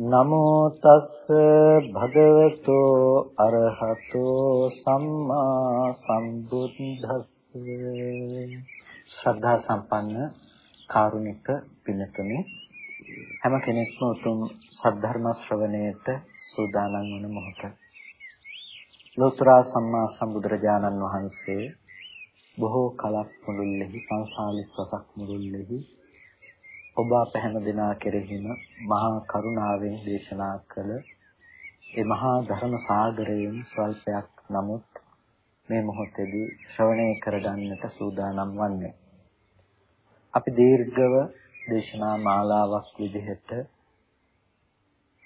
නමෝ තස්ස භගවතු අරහතෝ සම්මා සම්බුද්දස්ස. ශ්‍රද්ධා සම්පන්න කාරුණික පින්තුනි හැම කෙනෙක්ම උතුම් සද්ධර්ම ශ්‍රවණයට සූදානම් වන මොහොත. ලෝතර සම්මා සම්බුදුරජාණන් වහන්සේ බොහෝ කලක් මුළුල්ලෙහි සංසාලිස් වසක් මුළුල්ලෙහි ඔබ අප හැම දෙනා කෙරෙහිම මහා කරුණාවෙන් දේශනා කළ ඒ මහා ධර්ම සාගරයෙන් ස්වල්පයක් නමුත් මේ මොහොතේදී ශ්‍රවණය කරගන්නට සූදානම් වන්නේ. අපි දීර්ඝව දේශනා මාලාවක් විදිහට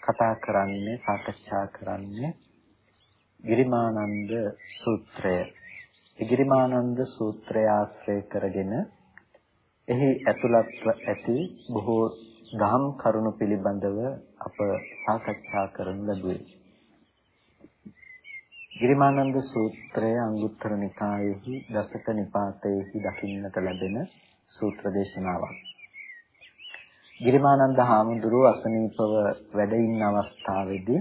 කතා කරන්නේ සාකච්ඡා කරන්නේ ගිරිමානන්ද සූත්‍රය. ගිරිමානන්ද සූත්‍රය ආශ්‍රය කරගෙන එහි ඇතුළත්ව ඇති බොහෝ ගහම් කරුණු පිළිබඳව අප සාකච්ඡා කරන ලැබුවේ. ගිරිමානන්ද සූත්‍රය අංගුත්තර නිකායෙහි දසක නිපාතයෙහි දකින්නට ලැබෙන සූත්‍ර දේශනාවක්. ගිරිමානන්ද හාමුදුරුව අසනීපව වැඩ ඉන්න අවස්ථාවේදී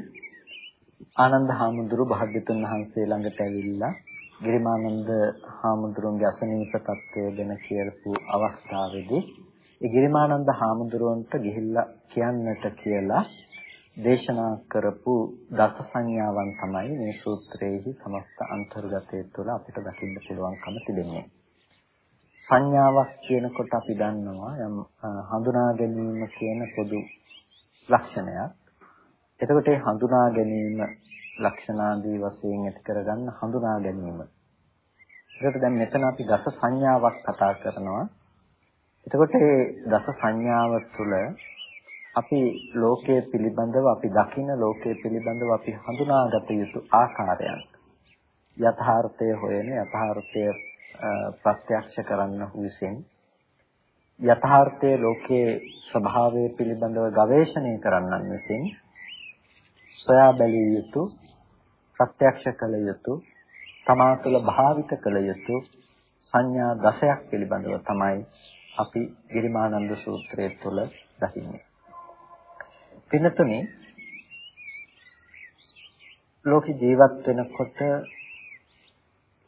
ආනන්ද හාමුදුරුව භාග්‍යතුන් වහන්සේ ළඟට ඇවිල්ලා ගිරිමානන්ද හාමුදුරුවන්ගේ අසනීප තත්ත්වය ගැන කියලපු අවස්ථාවේදී ඒ ගිරිමානන්ද හාමුදුරුවන්ට ගිහිල්ලා කියන්නට කියලා දේශනා කරපු දස සංඥාවන් තමයි මේ සූත්‍රයේහි සමස්ත අන්තර්ගතය තුළ අපිට දකින්න පුළුවන්කම තිබෙන්නේ. සංඥාවක් කියනකොට අපි දන්නවා යම් හඳුනා ගැනීම කියන පොදු ලක්ෂණයක්. එතකොට මේ හඳුනා ගැනීම ලක්ෂණාදී වශයෙන් ඇති කරගන්න හඳුනා ගැනීම. ඒකට දැන් මෙතන අපි දස සංඥාවක් කතා කරනවා. එතකොට මේ දස සංඥාව තුළ අපි ලෝකයේ පිළිබඳව අපි දකින ලෝකයේ පිළිබඳව අපි හඳුනාගත යුතු ආකාරයන් යථාර්ථය හොයන යථාර්ථය ප්‍රත්‍යක්ෂ කරන්න විසින් යථාර්ථයේ ලෝකයේ ස්වභාවය පිළිබඳව ගවේෂණය කරන්නන් විසින් සොයා බැලිය යුතු ප්‍රත්‍යක්ෂ කළ යුතු තමා තුළ භාවිත කළ යුතු සංඥා දසයක් පිළිබඳව තමයි අපි ගිරිමානන්ද සූත්‍රය තුළ දකින්නේ. පින්නතුනි ලෝක ජීවත් වෙනකොට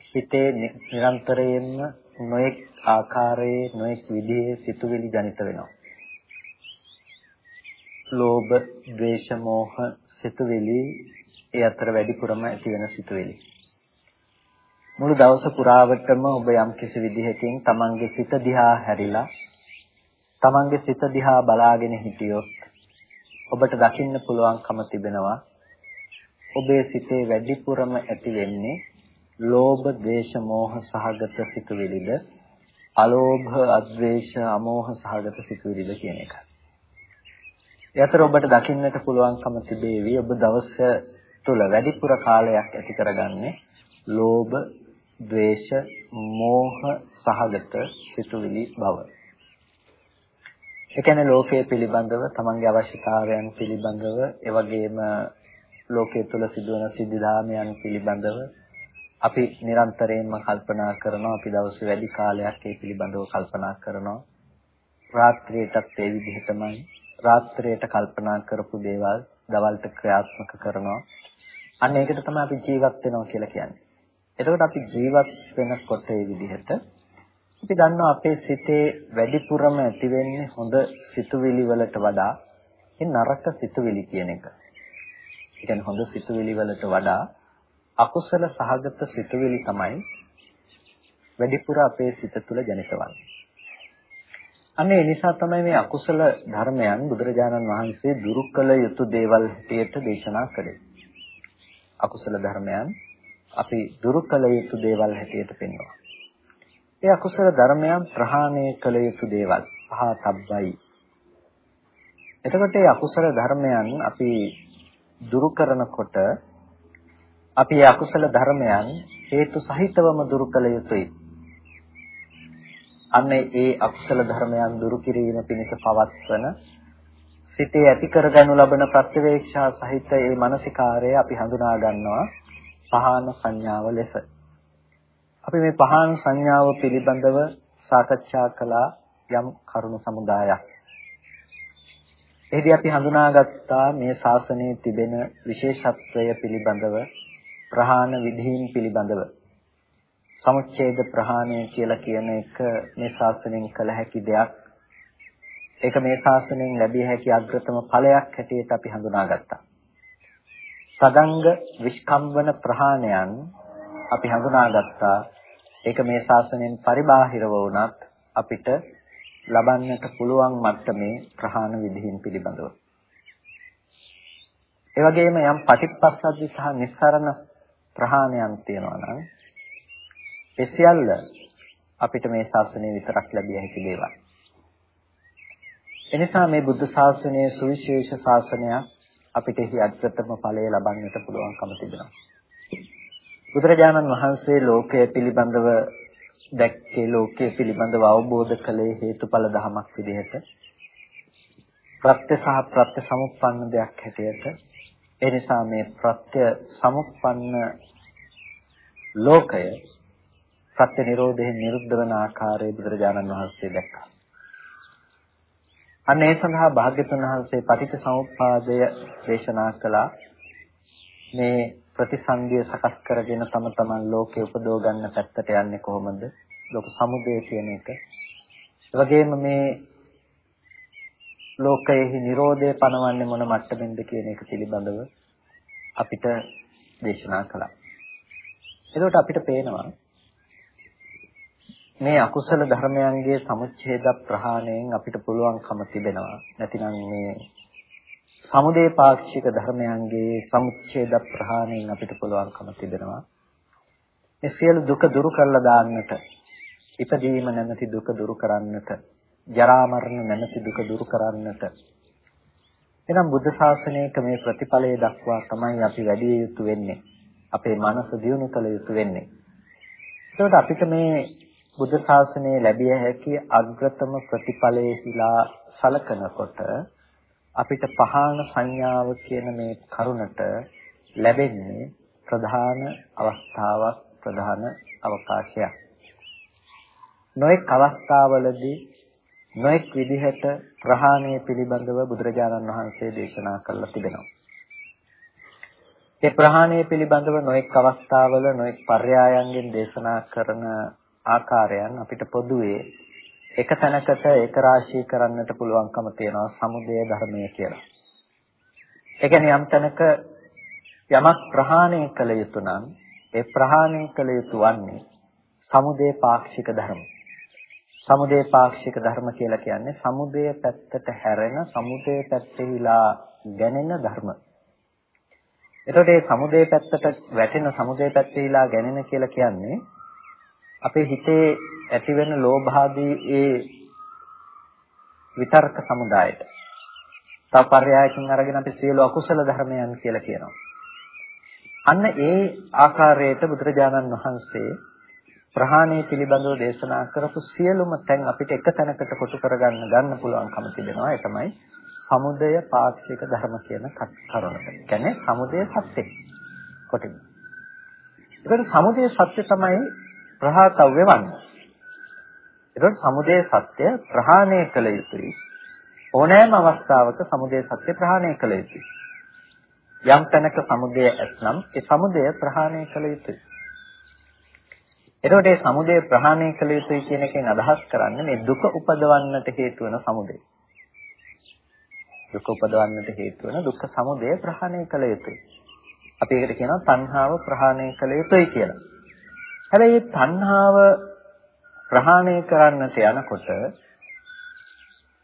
හිතේ නිරන්තරයෙන්ම නොඑක් ආකාරයේ නොඑක් විදිහේ සිතුවිලි ජනිත වෙනවා. ලෝභ, ද්වේෂ, මෝහ සිතුවිලි ඒ අතර වැඩිපුරම ඇති වෙන සිතුවිලි. මුළු දවස පුරාවටම ඔබ යම් කිසි විදිහකින් තමන්ගේ සිත දිහා හැරිලා තමන්ගේ සිත දිහා බලාගෙන හිටියොත් ඔබට දකින්න පුළුවන්කම තිබෙනවා. ඔබේ සිතේ වැඩිපුරම ඇති වෙන්නේ ලෝභ, ද්වේෂ, මෝහ සහගත සිතුවිලිද? අලෝභ, අද්වේෂ, අමෝහ සහගත සිතුවිලිද කියන එක. ඒ අතර ඔබට දකින්නට පුළුවන්කම තිබේවි. ඔබ දවස තුල වැඩිපුර කාලයක් ඇති කරගන්නේ ලෝභ, ද්වේෂ, මෝහ සහගත සිතුවිලි බව. ඒ කියන්නේ ලෝකයේ පිළිබඳව, තමන්ගේ අවශ්‍යතාවයන් පිළිබඳව, ඒ වගේම ලෝකයේ තුල සිදුවන සිද්ධාමයන් පිළිබඳව අපි නිරන්තරයෙන්ම කල්පනා කරනවා අපි දවසේ වැඩි කාලයක් ඒ පිළිබඳව කල්පනා කරනවා රාත්‍රියටත් ඒ විදිහටමයි රාත්‍රියට කල්පනා කරපු දේවල් දවල්ට ක්‍රියාත්මක කරනවා. අන්න ඒකට තමයි අපි ජීවත් වෙනවා කියලා කියන්නේ. එතකොට අපි ජීවත් වෙනකොට ඒ විදිහට අපි දන්නවා අපේ සිතේ වැඩිපුරම ඇති වෙන්නේ හොඳ සිතුවිලි වලට වඩා ඒ නරක සිතුවිලි කියන එක. ඒ කියන්නේ හොඳ සිතුවිලි වලට වඩා අකුසල සහගත සිතුවිලි තමයි වැඩිපුර අපේ සිත තුළ ජනිතවන්නේ. අන්න ඒ නිසා තමයි මේ අකුසල ධර්මයන් බුදුරජාණන් වහන්සේ දුරු කළ යුතු දේවල් හැටියට දේශනා කළේ. අකුසල ධර්මයන් අපි දුරු කළ යුතු දේවල් හැටියට පෙන්වනවා. ඒ අකුසල ධර්මයන් ප්‍රහාණය කළ යුතු දේවල් පහතබ්බයි. එතකොට මේ අකුසල ධර්මයන් අපි දුරු කරනකොට අපි මේ අකුසල ධර්මයන් හේතු සහිතවම දුරු කළ යුතුයි. අන්න ඒ අකුසල ධර්මයන් දුරු කිරීම පිණිස පවත්වන සිතේ ඇති කරගනු ලබන ප්‍රත්‍යවේක්ෂා සහිත ඒ මානසිකාරය අපි හඳුනා ගන්නවා පහාන සංඥාව ලෙස. අපි මේ පහාන සංඥාව පිළිබඳව සාකච්ඡා කළා යම් කරුණු සමුදායක්. එහිදී අපි හඳුනාගත්තා මේ ශාසනයේ තිබෙන විශේෂත්වය පිළිබඳව ප්‍රහාණ විධීන් පිළිබඳව. සමුච්ඡේද ප්‍රහාණය කියලා කියන එක මේ ශාසනයෙන් කළ හැකි දෙයක්. ඒක මේ ශාසනයෙන් ලැබිය හැකි අග්‍රතම ඵලයක් හැටියට අපි හඳුනාගත්තා. සදංග විස්කම්බන ප්‍රහාණයන් අපි හඳුනාගත්තා. ඒක මේ ශාසනයෙන් පරිබාහිරව වුණත් අපිට ලබන්නට පුළුවන් මට්ටමේ ප්‍රහාණ විධීන් පිළිබඳව. ඒ වගේම යම් පටිච්චසමුප්පාද සහ නිස්සරණ ප්‍රහාණයන් තියෙනවා නම් ඒ සියල්ල අපිට මේ ශාසනය විතරක් ලැබිය හැකි දේවල්. එනිසා මේ බුද්ධ ශාසනයේ සුවිශේෂ ශාසනයක් අපිට එහි අද්භූතම ඵලය ලබන්නට පුළුවන්කම තිබෙනවා. බුදුරජාණන් වහන්සේ ලෝකය පිළිබඳව දැක්කේ ලෝකය පිළිබඳව අවබෝධ කළේ හේතුඵල ධමයක් විදිහට ප්‍රත්‍ය සහ ප්‍රත්‍ය සමුප්පන්න දෙයක් හැටියට ඒ නිසා මේ ප්‍රත්‍ය සමුප්පන්න ලෝකය සත්‍ය නිරෝධයෙන් නිරුද්ධ වන ආකාරය බුදුරජාණන් වහන්සේ දැක්කා. අන්න ඒ සඳහා භාග්‍යතුන් වහන්සේ පටිච්චසමුප්පාදය දේශනා කළා. මේ ප්‍රතිසන්දිය සකස් කරගෙන තම තමන් ලෝකේ උපදව ගන්න පැත්තට යන්නේ කොහොමද? ලෝක සමුදය කියන එක. ඒ වගේම මේ ලෝකයේ නිරෝධය පනවන්නේ මොන මට්ටමින්ද කියන එක පිළිබඳව අපිට දේශනා කළා. එතකොට අපිට පේනවා මේ අකුසල ධර්මයන්ගේ සමුච්ඡේද ප්‍රහාණයෙන් අපිට පුළුවන්කම තිබෙනවා. නැතිනම් මේ සමුදේ පාක්ෂික ධර්මයන්ගේ සමුච්ඡේද ප්‍රහාණයෙන් අපිට පුළුවන්කම තිබෙනවා. මේ සියලු දුක දුරු කරලා දාන්නට, ඉපදීම නැමැති දුක දුරු කරන්නට, ජරා මරණ නැමැති දුක දුරු කරන්නට. එනම් බුද්ධ ශාසනයක මේ ප්‍රතිඵලය දක්වා තමයි අපි වැඩි යුතු වෙන්නේ. අපේ මනස දියුණු කළ යුතු වෙන්නේ. ඒකට අපිට මේ බුද්ධ ශාසනයේ ලැබිය හැකි අග්‍රතම ප්‍රතිඵලයේහිලා සලකනකොට අපිට පහාන සංඥාව කියන මේ කරුණට ලැබෙන්නේ ප්‍රධාන අවස්ථාවක් ප්‍රධාන අවකාශයක්. නොඑක් අවස්ථාවලදී නොඑක් විදිහට ප්‍රහාණය පිළිබඳව බුදුරජාණන් වහන්සේ දේශනා කළා තිබෙනවා. ඒ ප්‍රහාණය පිළිබඳව නොඑක් අවස්ථාවල නොඑක් පර්යායන්ගෙන් දේශනා කරන ආකාරයන් අපිට පොදුවේ එක තැනකට ඒක රාශී කරන්නට පුළුවන්කම තියෙනවා සමුදය ධර්මය කියලා. ඒ කියන්නේ යම් තැනක යමක් ප්‍රහාණය කළ යුතු නම් ඒ ප්‍රහාණය කළ යුතු වන්නේ සමුදය පාක්ෂික ධර්ම. සමුදය පාක්ෂික ධර්ම කියලා කියන්නේ සමුදය පැත්තට හැරෙන සමුදය පැත්තේලා ගැනෙන ධර්ම. එතකොට මේ සමුදය පැත්තට වැටෙන සමුදය පැත්තේලා ගැනෙන කියලා කියන්නේ අපේ හිතේ ඇතිවෙන ලෝභ ආදී ඒ විතර්ක සමුදායට. තව පర్యాయකින් අරගෙන අපි සියලු අකුසල ධර්මයන් කියලා කියනවා. අන්න ඒ ආකාරයට බුදුරජාණන් වහන්සේ ප්‍රහාණය පිළිබඳව දේශනා කරපු සියලුම තැන් අපිට එක තැනකට කොටු කරගන්න ගන්න පුළුවන්කම තිබෙනවා. ඒ තමයි සමුදය පාක්ෂික ධර්ම කියන කරුණ. කියන්නේ සමුදය සත්‍ය කොටින්. ඒකට සමුදය සත්‍ය තමයි ප්‍රහාතව්‍ය වන්නේ. ඒතකොට සමුදය සත්‍ය ප්‍රහාණය කළ යුතුයි. ඕනෑම අවස්ථාවක සමුදය සත්‍ය ප්‍රහාණය කළ යුතුයි. යම් තැනක සමුදය ඇතනම් ඒ සමුදය ප්‍රහාණය කළ යුතුයි. එතකොට මේ සමුදය ප්‍රහාණය කළ යුතුයි කියන එකෙන් අදහස් කරන්නේ මේ දුක උපදවන්නට හේතු වෙන සමුදය. දුක උපදවන්නට හේතු වෙන දුක්ඛ සමුදය ප්‍රහාණය කළ යුතුයි. අපි ඒකට කියනවා තණ්හාව ප්‍රහාණය කළ යුතුයි කියලා. හැබැයි මේ තණ්හාව ප්‍රහාණය කරන්නට යනකොට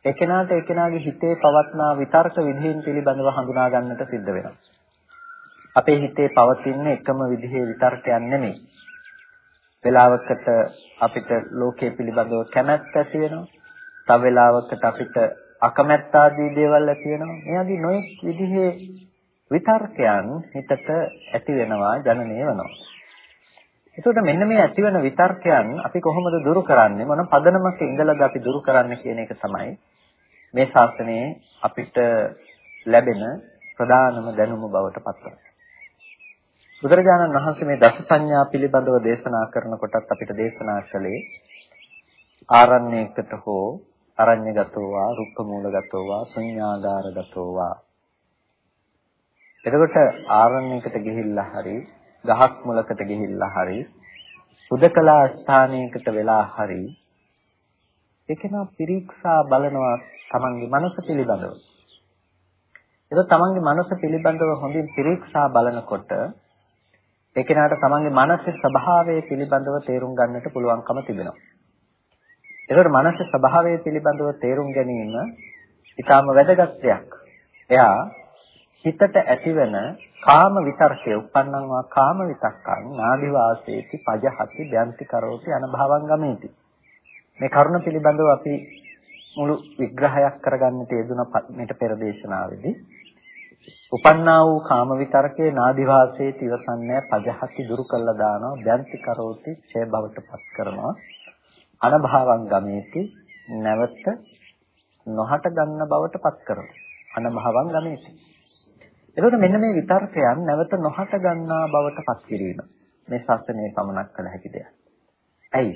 එකිනාට එකිනාගේ හිතේ පවත්නා විතර්ක විධීන් පිළිබඳව හඳුනා ගන්නට සිද්ධ වෙනවා. අපේ හිතේ පවතින එකම විදිහේ විතර්කයක් නෙමෙයි. වෙලාවකට අපිට ලෝකයේ පිළිබඳව කැමැත්ත ඇති වෙනවා. තව වෙලාවකට අපිට අකමැත්ත ආදී දේවල් ඇති වෙනවා. මේ ආදී නොයෙක් විදිහේ විතර්කයන් හිතට ඇති වෙනවා, ජනනය වෙනවා. එතකොට මෙන්න මේ ඇති වෙන විතර්කයන් අපි කොහොමද දුරු කරන්නේ? මොන පදනමක ඉඳලාද අපි දුරු කරන්නේ කියන එක තමයි මේ ශාසනයේ අපිට ලැබෙන ප්‍රධානම දැනුම බවට පත්වන්නේ. බුදුරජාණන් වහන්සේ මේ දස සංඥා පිළිබඳව දේශනා කරනකොටත් අපිට දේශනා කළේ ආරණ්‍යයකට හෝ අරඤ්‍යගතෝවා රුක්කමූලගතෝවා ශුඤ්ඤාගාරගතෝවා එතකොට ආරණ්‍යයකට ගිහිල්ලා හරි ගහක් මුලකට ගිහිල්ලා හරි උදකලා ස්ථානයකට වෙලා හරි ඒකේම පිරීක්සා බලනවා තමන්ගේ මනස පිළිබඳව. ඒක තමන්ගේ මනස පිළිබඳව හොඳින් පිරීක්සා බලනකොට ඒ කෙනාට තමන්ගේ මනසේ ස්වභාවය පිළිබඳව තේරුම් ගන්නට පුළුවන්කම තිබෙනවා. ඒකට මනසේ ස්වභාවය පිළිබඳව තේරුම් ගැනීම ඊටාම වැදගත් දෙයක්. එයා හිතට ඇතිවන කාම විතර්කය උපන්නං වා කාම විතක්කං නාදි වාසේති පජහති ධ්‍යාන්ති කරෝති අනභවං ගමේති. මේ කරුණ පිළිබඳව අපි මුළු විග්‍රහයක් කරගන්නට යෙදුන මේට පෙර දේශනාවේදී උපන්නා වූ කාම විතරකේ නාදිවාසයේ තිවසන්නේ පජහති දුරු කළා දානවා දැන්ති කරෝති ඡය බවටපත් කරනවා. අනභවං ගමේති නැවත නොහට ගන්න බවටපත් කරනවා. අනභවං ගමේති. එතකොට මෙන්න මේ විතර්කයන් නැවත නොහට ගන්නා බවටපත් කිරීම මේ ශාස්ත්‍රයේ පමණක් කළ හැකි දෙයක්. ඇයි?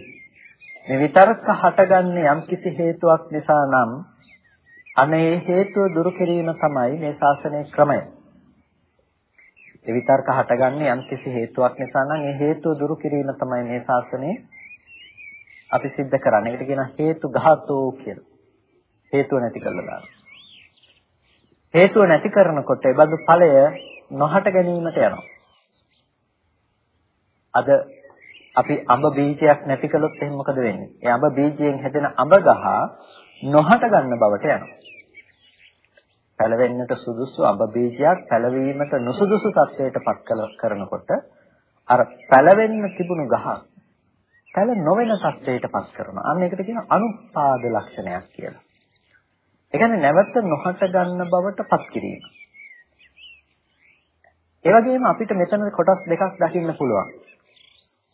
මේ විතර්ක හටගන්නේ යම්කිසි හේතුවක් නිසා නම් අනේ හේතුව දුරු කිරීම තමයි මේ ශාසනයේ ක්‍රමය. ඒ විතර්ක හටගන්නේ යම්කිසි හේතුවක් නිසා නම් ඒ හේතුව දුරු කිරීම තමයි මේ ශාසනයේ අපි सिद्ध කරන්නේ. ඒකට කියන හේතු ඝාතෝ කියලා. හේතුව නැති කරලා දානවා. හේතුව නැති කරනකොට ඒ බඳු ඵලය නොහට ගැනීමට යනවා. අද අපි අඹ බීජයක් නැති කළොත් එහෙනම් මොකද වෙන්නේ? ඒ අඹ බීජයෙන් හැදෙන අඹ ගහ නොහට ගන්න බවට යනවා. පැලවෙන්නට සුදුසු අඹ බීජයක් පැලවීමට නුසුදුසු තත්වයට පත් කරනකොට අර පැලවෙන්න තිබුණු ගහ පැල නොවන තත්වයට පත් කරනවා. අන්න ඒකට කියන අනුපාද ලක්ෂණයක් කියලා. ඒ කියන්නේ නැවත නොහට ගන්න බවට පත් කිරීම. ඒ වගේම අපිට මෙතන කොටස් දෙකක් දකින්න පුළුවන්.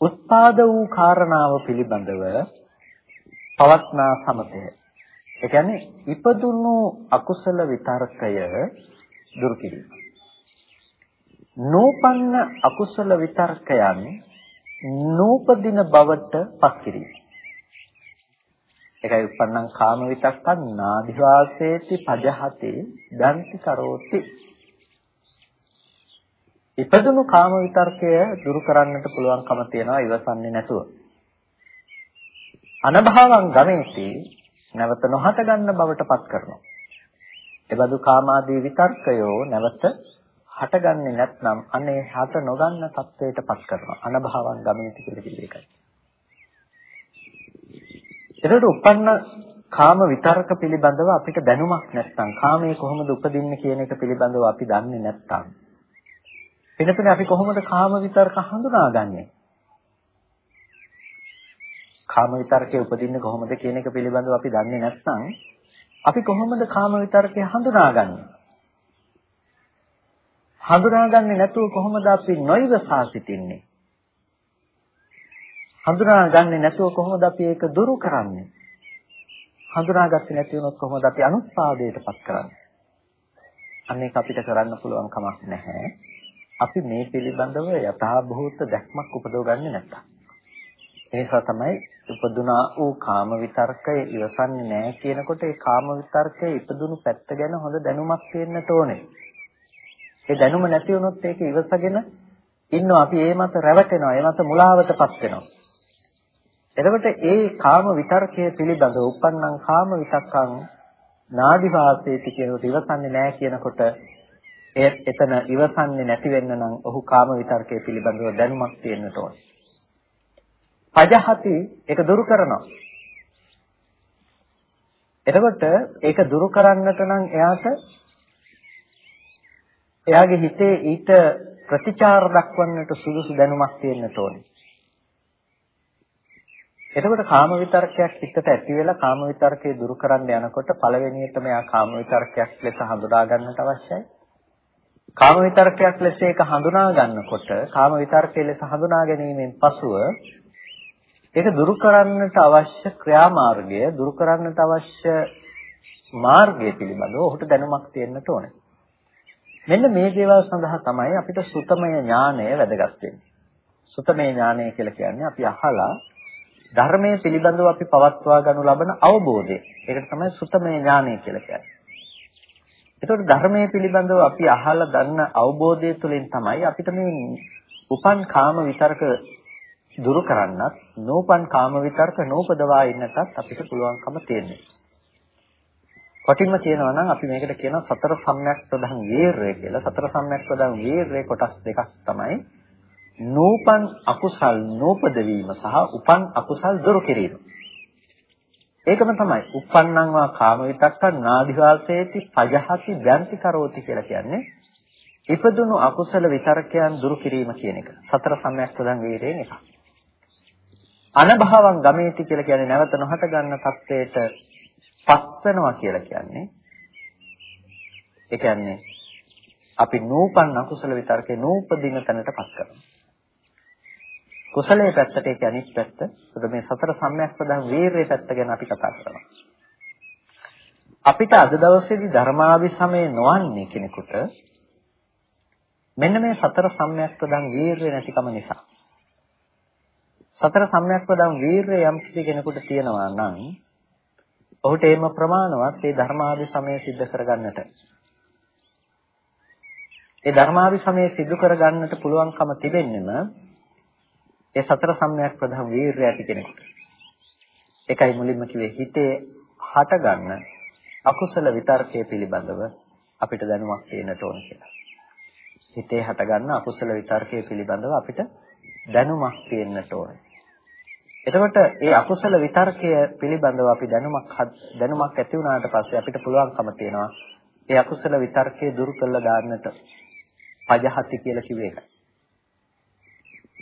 උත්පාද වූ කාරණාව පිළිබඳව පවත්නා සමතය. ඒ කියන්නේ ඉපදුණු අකුසල විතර්කය දුරු කිරීම. නෝපන්න අකුසල විතර්කයන් නූපදින බවට පත් කිරීම. ඒකයි උපන්නං කාම විතක්කං නාදිවාසේති පජහති දන්ති කරෝති. ඉපදුණු කාම විතර්කය දුරු කරන්නට පුළුවන්කම තියනවා ඉවසන්නේ නැතුව. අනභවං ගමේති නැවත නොහට ගන්න බවට පත් කරනවා. එබඳු කාමාදී විතර්කයෝ නැවත හටගන්නේ නැත්නම් අනේ හට නොගන්න තත්වයට පත් කරනවා. අනභවං ගමනිත කියලා කිව්ව එකයි. එතකොට උපන්න කාම විතර්ක පිළිබඳව අපිට දැනුමක් නැත්නම් කාමයේ කොහොමද උපදින්නේ කියන එක පිළිබඳව අපි දන්නේ නැත්නම් වෙනතුනේ අපි කොහොමද කාම විතර්ක හඳුනාගන්නේ? කාම විතර්කයේ උපදින්නේ කොහොමද කියන එක පිළිබඳව අපි දන්නේ නැත්නම් අපි කොහොමද කාම විතර්කය හඳුනාගන්නේ? හඳුනාගන්නේ නැතුව කොහොමද අපි නොයිවසා සිටින්නේ? හඳුනාගන්නේ නැතුව කොහොමද අපි ඒක දුරු කරන්නේ? හඳුනාගත්තේ නැති වුණොත් කොහොමද අපි අනුත්පාදයටපත් කරන්නේ? අන්න ඒක අපිට කරන්න පුළුවන් කමක් නැහැ. අපි මේ පිළිබඳව යථාභූත දැක්මක් උපදවගන්නේ නැත්තම්. ඒ නිසා තමයි උපදුනා වූ කාම විතර්කය ඉවසන්නේ නැහැ කියනකොට ඒ කාම විතර්කයේ ඉපදුණු පැත්ත ගැන හොඳ දැනුමක් තියෙන්නට ඕනේ. ඒ දැනුම නැති වුණොත් ඒක ඉවසගෙන ඉන්නවා අපි ඒ මත රැවටෙනවා ඒ මත මුලාවටපත් වෙනවා. එතකොට ඒ කාම විතර්කයේ පිළිබඳව උපන්නං කාම විතක්කං නාදි වාසේති කියනකොට ඉවසන්නේ නැහැ කියනකොට එතන ඉවසන්නේ නැති වෙන්න නම් ඔහු කාම විතර්කයේ පිළිබඳව දැනුමක් තියෙන්නට ඕනේ. පජහති ඒක දුරු කරනවා. එතකොට ඒක දුරු කරන්නට නම් එයාට එයාගේ හිතේ ඊට ප්‍රතිචාර දක්වන්නට සුදුසු දැනුමක් තියෙන්නට ඕනේ. එතකොට කාම විතර්කයක් හිතට ඇති වෙලා කාම විතර්කේ දුරු කරන්න යනකොට පළවෙනියටම එයා කාම විතර්කයක් ලෙස හඳුනා ගන්නට අවශ්‍යයි. කාම විතර්කයක් ලෙස ඒක හඳුනා ගන්නකොට කාම විතර්කයේ ලෙස හඳුනා ගැනීමෙන් පසුව ඒක දුරු කරන්නට අවශ්‍ය ක්‍රියාමාර්ගය දුරු කරන්නට අවශ්‍ය මාර්ගය පිළිබඳව ඔහුට දැනුමක් තියෙන්නට ඕනේ. මෙන්න මේ දේවල් සඳහා තමයි අපිට සුතමය ඥානය වැදගත් වෙන්නේ. සුතමය ඥානය කියලා කියන්නේ අපි අහලා ධර්මයේ පිළිබඳව අපි පවත්වා ගනු ලබන අවබෝධය. ඒකට තමයි සුතමය ඥානය කියලා කියන්නේ. ඒතකොට ධර්මයේ පිළිබඳව අපි අහලා ගන්න අවබෝධය තුළින් තමයි අපිට මේ උපන් කාම විතරක දුරු කරන්නත්, නූපන් කාම විතරක නූපදවා ඉන්නටත් අපිට පුළුවන්කම තියෙනවා. කොටින්ම කියනවා නම් අපි මේකට කියනවා සතර සම්‍යක් ප්‍රධාන වීරය කියලා. සතර සම්‍යක් ප්‍රධාන වීරයේ කොටස් දෙකක් තමයි නූපන් අකුසල් නූපද වීම සහ උපන් අකුසල් දුරු කිරීම. ඒකම තමයි uppannං වා කාම විතක්ක නාදිවාසේති පජහති දැන්ති කරෝති කියලා කියන්නේ. ඉපදුණු අකුසල විතරකයන් දුරු කිරීම කියන එක. සතර සම්‍යක් ප්‍රධාන වීරයෙන් එකක්. අනභවං ගමේති කියලා කියන්නේ නැවත නොහට ගන්න තත්වයට පස්සනවා කියලා කියන්නේ ඒ කියන්නේ අපි නූපන් අකුසල විතරකේ නූපදින තැනටපත් කරනවා. කුසලයේ පැත්තට ඒක අනිත් පැත්ත. ඒකද මේ සතර සම්‍යක් ප්‍රදාන වීරයේ පැත්ත ගැන අපි කතා කරනවා. අපිට අද දවසේදී ධර්මාභිසමය නොවන්නේ කෙනෙකුට මෙන්න මේ සතර සම්‍යක් ප්‍රදාන වීරය නැතිකම නිසා. සතර සම්‍යක් ප්‍රදාන වීරය යම් කිසි කෙනෙකුට තියෙනවා නම් ඔහුට ඒම ප්‍රමාණවත් ඒ ධර්මාභිසමය સિદ્ધ කරගන්නට. ඒ ධර්මාභිසමය සිදු කරගන්නට පුළුවන්කම තිබෙන්නෙම ඒ සතර සම්‍යක් ප්‍රධාන වීරිය ඇති කෙනෙකුට. ඒකයි මුලින්ම කිව්වේ හිතේ හටගන්න අකුසල විතර්කයේ පිළිබඳව අපිට දැනුමක් තියෙන්නට ඕන කියලා. හිතේ හටගන්න අකුසල විතර්කයේ පිළිබඳව අපිට දැනුමක් තියෙන්නට ඕනේ. එතකොට මේ අකුසල විතර්කය පිළිබඳව අපි දැනුමක් දැනුමක් ඇති වුණාට පස්සේ අපිට පුළුවන්කම තියෙනවා ඒ අකුසල විතර්කය දුරු කළා දාන්නට පජහති කියලා කිව්ව එක.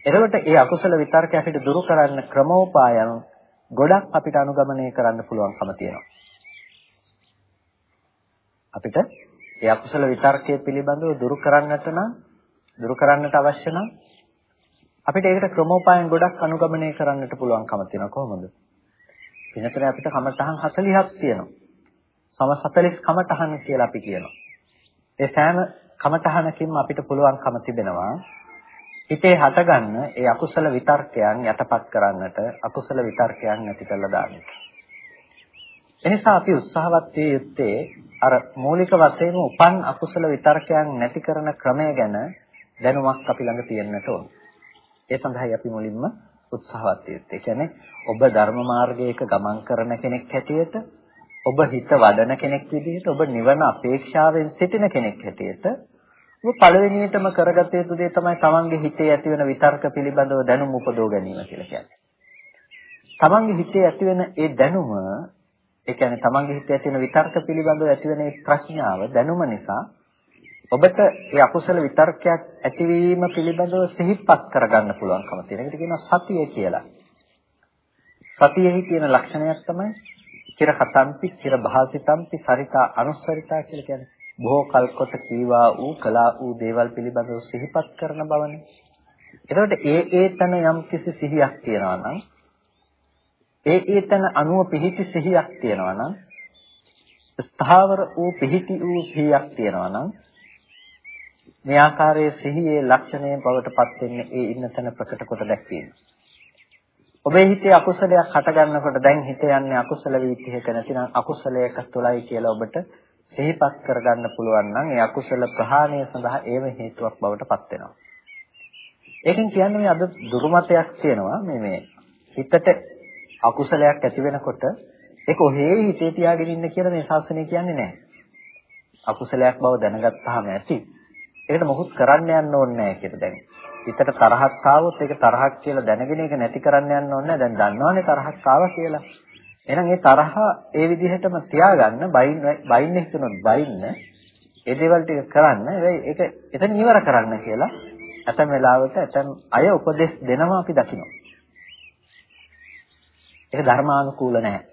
එතකොට මේ අකුසල විතර්කය අපිට දුරු කරන්න ක්‍රමෝපායන් ගොඩක් අපිට අනුගමනය කරන්න පුළුවන්කම තියෙනවා. අපිට මේ අකුසල විතර්කය පිළිබඳව දුරු කරන්නට නම් දුරු කරන්නට අවශ්‍ය නම් අපිට ඒකට ක්‍රමෝපායන් ගොඩක් අනුගමනය කරන්නට පුළුවන්කම තියෙනවා කොහොමද? වෙනතර අපිට කමතහන් 40ක් තියෙනවා. සම 40 කමතහන් කියලා අපි කියනවා. ඒ සෑම කමතහනකින්ම අපිට පුළුවන්කම තිබෙනවා හිතේ හටගන්න ඒ අකුසල විතර්කයන් යටපත් කරන්නට අකුසල විතර්කයන් නැති කරලා දාන්නට. එනිසා අපි උත්සාහවත් විය යුත්තේ අර මූලික වශයෙන්ම උපන් අකුසල විතර්කයන් නැති කරන ක්‍රමය ගැන දැනුමක් අපි ළඟ තියෙන්නට ඕනේ. ඒ සඳහායි අපි මුලින්ම උත්සාහවත් වෙන්නේ. ඒ කියන්නේ ඔබ ධර්ම මාර්ගයක ගමන් කරන කෙනෙක් හැටියට ඔබ හිත වඩන කෙනෙක් විදිහට ඔබ නිවන අපේක්ෂාවෙන් සිටින කෙනෙක් හැටියට ඔබ පළවෙනියටම කරගත යුතු දේ තමයි තමන්ගේ හිතේ ඇතිවන විතර්ක පිළිබඳව දැනුම උපදව ගැනීම කියලා කියන්නේ. තමන්ගේ හිතේ ඇතිවන ඒ දැනුම ඒ කියන්නේ තමන්ගේ හිතේ ඇතිවන විතර්ක පිළිබඳව ඇතිවන ඒ ප්‍රඥාව දැනුම නිසා ඔබට ඒ අකුසල විතර්කයක් ඇතිවීම පිළිබඳව සිහිපත් කරගන්න පුළුවන්කම තියෙන. ඒකට කියනවා සතිය කියලා. සතියෙහි තියෙන ලක්ෂණයක් තමයි චිර කතම්පි චිර භාසිතම්පි සරිතා අනුස්සරිතා කියලා කියන්නේ. බොහෝ කල් කොට කීවා වූ කලා වූ දේවල් පිළිබඳව සිහිපත් කරන බවනේ. එතකොට ඒ ඒ තන යම් කිසි සිහියක් තියනවා නම් ඒ ඒ තන අනුව පිහිටි සිහියක් තියනවා නම් ස්ථාවර වූ පිහිටි වූ සිහියක් තියනවා නම් මේ ආකාරයේ සිහියේ ලක්ෂණයෙන් බවටපත් වෙන්නේ ඒ ඉන්න තැන ප්‍රකට කොට දැක්වීම. ඔබේ හිතේ අකුසලයක් හට ගන්නකොට දැන් හිත යන්නේ අකුසල වීතියක නැතිනම් අකුසලයක තුලයි කියලා ඔබට සිහිපත් කරගන්න පුළුවන් නම් ඒ අකුසල ප්‍රහාණය සඳහා ඒව හේතුවක් බවට පත් වෙනවා. ඒකෙන් කියන්නේ මේ අද දුර්මතයක් තියෙනවා මේ මේ හිතට අකුසලයක් ඇති වෙනකොට ඒක ඔහේ හිතේ තියාගෙන ඉන්න කියලා මේ ශාසනය කියන්නේ නැහැ. අකුසලයක් බව දැනගත්තාම ඇති. ඒකට මොකුත් කරන්න යන්න ඕනේ නැහැ කියලා දැන්. හිතට තරහක් ආවොත් ඒක තරහක් කියලා දැනගෙන ඒක නැති කරන්න යන්න ඕනේ නැහැ. දැන් දන්නවනේ තරහක් ආවා කියලා. එහෙනම් ඒ තරහ ඒ විදිහටම තියාගන්න බයින් බයින් හිතනොත් බයින්න ඒ දේවල් ටික කරන්න. හැබැයි ඒක එතන ඉවර කරන්න කියලා ඇතැම් වෙලාවට ඇතැම් අය උපදෙස් දෙනවා අපි දකිනවා. ඒක ධර්මානුකූල නැහැ.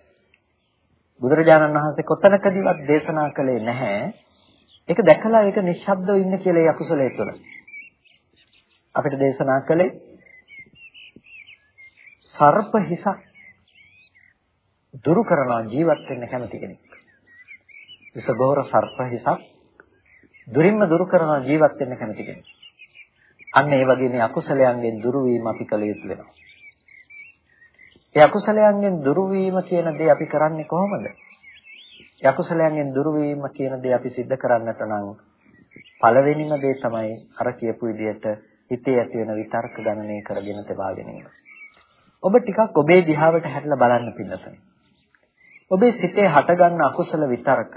බුදුරජාණන් වහන්සේ කොතනකදීවත් දේශනා කළේ නැහැ. ඒක දැකලා ඒක නිශ්ශබ්දව ඉන්න කියලා ඒ අකුසලයේ තුළ. අපිට දේශනා කළේ සර්ප හිසක් දුරු කරනවා ජීවත් වෙන්න කැමති කෙනෙක්. විසගෝර සර්ප හිසක් දුරින්ම දුරු කරනවා ජීවත් වෙන්න කැමති කෙනෙක්. අන්න ඒ වගේ මේ අකුසලයන්ගෙන් දුරු වීම අපි කළ යුතු වෙනවා. ඒ අකුසලයන්ගෙන් දුරු වීම කියන දේ අපි කරන්නේ කොහොමද? ඒ අකුසලයන්ගෙන් දුරු වීම කියන දේ අපි සිද්ධ කරන්නට නම් පළවෙනිම දේ තමයි අර කියපු විදිහට හිතේ ඇති වෙන විතර්ක ගණනය කරගෙන තබාගෙන ඉන්න. ඔබ ටිකක් ඔබේ දිහාවට හැරිලා බලන්න පින්නතනේ. ඔබේ සිතේ හටගන්න අකුසල විතර්ක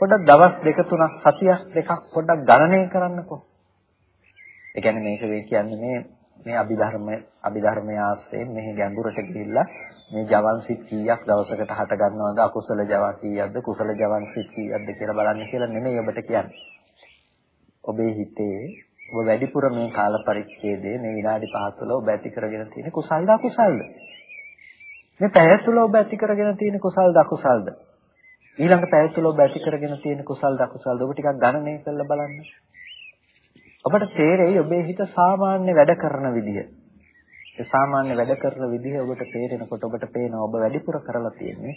පොඩ්ඩක් දවස් දෙක තුනක් සතියක් දෙකක් පොඩ්ඩක් ගණනය කරන්නකෝ. ඒ කියන්නේ මේක වේ කියන්නේ මේ මේ අභිධර්ම අභිධර්මයේ ආශ්‍රයෙන් මෙහි ගැඹුරට ගිහිල්ලා මේ ජවන් සිත් කීයක් දවසකට හට ගන්නවද අකුසල ජවන් කීයක්ද කුසල ජවන් සිත් කීයක්ද කියලා බලන්න කියලා නෙමෙයි ඔබට කියන්නේ. ඔබේ හිතේ ඔබ වැඩිපුර මේ කාල පරිච්ඡේදයේ මේ විනාඩි 5 තුළ ඔබ ඇති කරගෙන තියෙන කුසල්ද අකුසල්ද? මේ පැය තුළ ඔබ ඇති කරගෙන තියෙන කුසල්ද අකුසල්ද? ඊළඟ පැය තුළ ඔබ ඇති කරගෙන තියෙන කුසල්ද අකුසල්ද? ඔබ ටිකක් ගණනය කරලා බලන්න. ඔබට තේරෙයි ඔබේ හිත සාමාන්‍ය වැඩ කරන විදිහ. ඒ සාමාන්‍ය වැඩ කරන විදිහ ඔබට තේරෙනකොට ඔබට පේනවා ඔබ වැඩිපුර කරලා තියෙන්නේ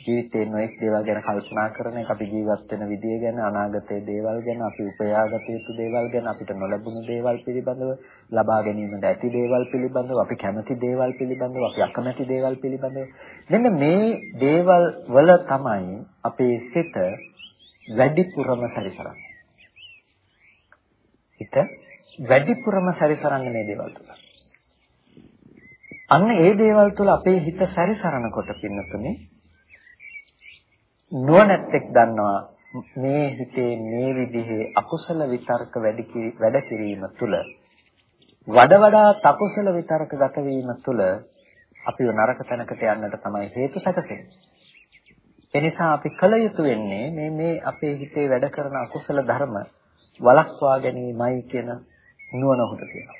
ජීවිතේ නොඑක් දේවල් ගැන කල්පනා කරන එක අපි ජීවත් වෙන විදිය ගැන අනාගතයේ දේවල් ගැන අපි උපයාගත යුතු දේවල් ගැන අපිට නොලැබුණු දේවල් පිළිබඳව ලබා ගැනීමට ඇති දේවල් පිළිබඳව අපි කැමති දේවල් පිළිබඳව අපි අකමැති දේවල් පිළිබඳව මෙන්න මේ දේවල් වල තමයි අපේ සිත වැඩිපුරම සැරිසරන්නේ හිත වැඩිපුරම සැරිසරන්නේ මේ දේවල් තුල. අන්න ඒ දේවල් තුල අපේ හිත සැරිසරනකොට පින්නතුනේ නුවණැත්තෙක් දන්නවා මේ හිතේ මේ විදිහේ අකුසල විතර්ක වැඩි වැඩ කිරීම තුළ වඩ වඩා තකුසල විතර්ක ගත වීම තුළ අපිව නරක තැනකට යන්නට තමයි හේතු සැකසෙන්නේ. එනිසා අපි කල යුතු වෙන්නේ මේ මේ අපේ හිතේ වැඩ කරන අකුසල ධර්ම වළක්වා ගැනීමයි කියන නුවණ උහුට තියෙනවා.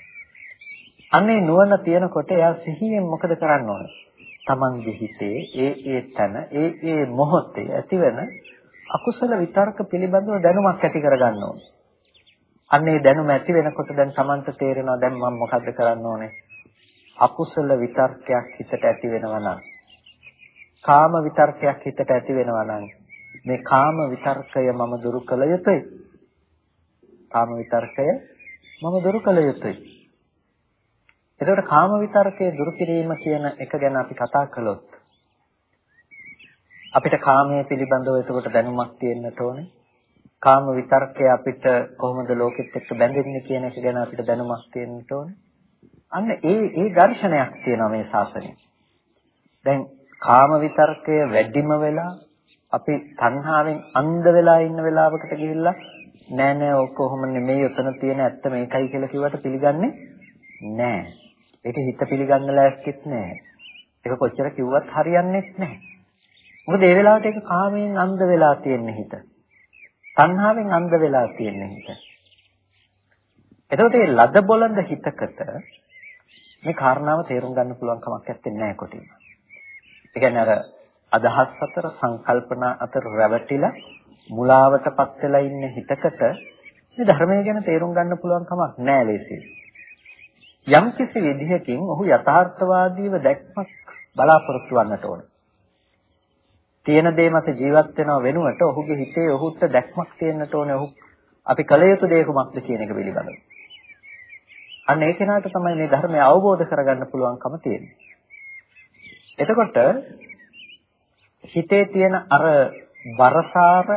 අන්නේ නුවණ තියෙනකොට එයා සිහියෙන් මොකද කරන්න ඕනේ? Tamange හිතේ ඒ ඒ තන ඒ ඒ මොහොතේ ඇතිවෙන අකුසල විතර්ක පිළිබඳව දැනුමක් ඇති කරගන්න ඕනේ. අන්නේ දැනුම ඇති වෙනකොට දැන් Tamanට තේරෙනවා දැන් මම මොකද්ද කරන්න ඕනේ? අකුසල විතර්කයක් හිතට ඇති වෙනවා නම් කාම විතර්කයක් හිතට ඇති වෙනවා නම් මේ කාම විතර්කය මම දුරු කළ යුතුයි. කාම විතර්කය මම දුරු කළ යුතුයි. එතකොට කාම විතර්කයේ දුරු කිරීම කියන එක ගැන අපි කතා කළොත් අපිට කාමයේ පිළිබඳව එතකොට දැනුමක් තියෙන්නට ඕනේ. කාම විතර්කය අපිට කොහොමද ලෝකෙත් එක්ක බැඳෙන්නේ කියන එක ගැන අපිට දැනුමක් තියෙන්නට ඕනේ. අන්න ඒ ඒ දර්ශනයක් තියෙනවා මේ ශාසනයේ. දැන් කාම විතර්කය වැඩිම වෙලා අපි තණ්හාවෙන් අන්ධ වෙලා ඉන්න වෙලාවකට ගිහිල්ලා නෑ නෑ ඔක කොහොම නෙමෙයි උතන තියෙන ඇත්ත මේකයි කියලා කිව්වට පිළිගන්නේ නෑ. ඒක හිත පිළිගන්න ලෑස්තිත් නෑ. ඒක කොච්චර කිව්වත් හරියන්නේ නැහැ. මොකද ඒ වෙලාවට ඒක කාමයෙන් අන්ධ වෙලා තියෙන හිත. තණ්හාවෙන් අන්ධ වෙලා තියෙන හිත. එතකොට මේ ලද බොළඳ හිතකට මේ කාරණාව තේරුම් ගන්න පුළුවන් කමක් නැත්තේ නෑ කොටිම. ඒ කියන්නේ අර අදහස් අතර සංකල්පනා අතර රැවටිලා මුලාවටපත් වෙලා ඉන්න හිතකට මේ ධර්මය ගැන තේරුම් ගන්න පුළුවන් කමක් නෑ ලේසියෙන්. යම් කිසි විදිහකින් ඔහු යථාර්ථවාදීව දැක්මක් බලාපොරොත්තු වන්නට ඕන. තියෙන දේ මත ජීවත් වෙනව වෙනුවට ඔහුගේ හිතේ ඔහුට දැක්මක් තියෙන්නට ඕනේ. ඔහු අපි කල යුතු දේ කුමක්ද කියන එක පිළිබඳව. අන්න ඒ කෙනාට තමයි මේ ධර්මය අවබෝධ කරගන්න පුළුවන්කම තියෙන්නේ. එතකොට හිතේ තියෙන අර වරසාර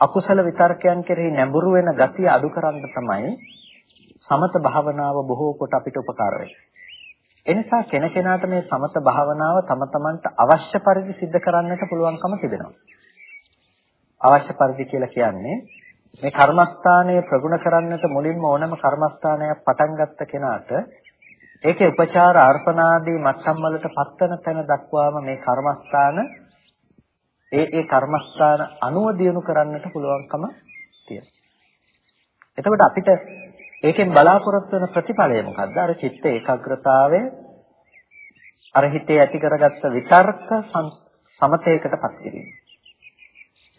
අකුසල විතර්කයන් කෙරෙහි නැඹුරු වෙන ගතිය අඩු කරන්න තමයි සමත භාවනාව බොහෝ කොට අපිට උපකාර වෙන්නේ. එනිසා කෙනකෙනාට මේ සමත භාවනාව තම තමන්ට අවශ්‍ය පරිදි සිද්ධ කරන්නට පුළුවන්කම තිබෙනවා. අවශ්‍ය පරිදි කියලා කියන්නේ මේ කර්මස්ථානය ප්‍රගුණ කරන්නට මුලින්ම ඕනම කර්මස්ථානයක් පටන් ගත්ත කෙනාට ඒකේ උපචාර අර්පණාදී මට්ටම් වලට පත්වන තැන දක්වාම මේ කර්මස්ථාන ඒ ඒ කර්මස්ථාන අනුව දියුණු කරන්නට පුළුවන්කම තියෙනවා. එතකොට අපිට ඒකෙන් බලාපොරොත්තු වෙන ප්‍රතිඵලය මොකද්ද? අර චිත්ත ඒකාග්‍රතාවය අර හිතේ ඇති කරගත්ත විතර්ක සමතේකටපත් කිරීම.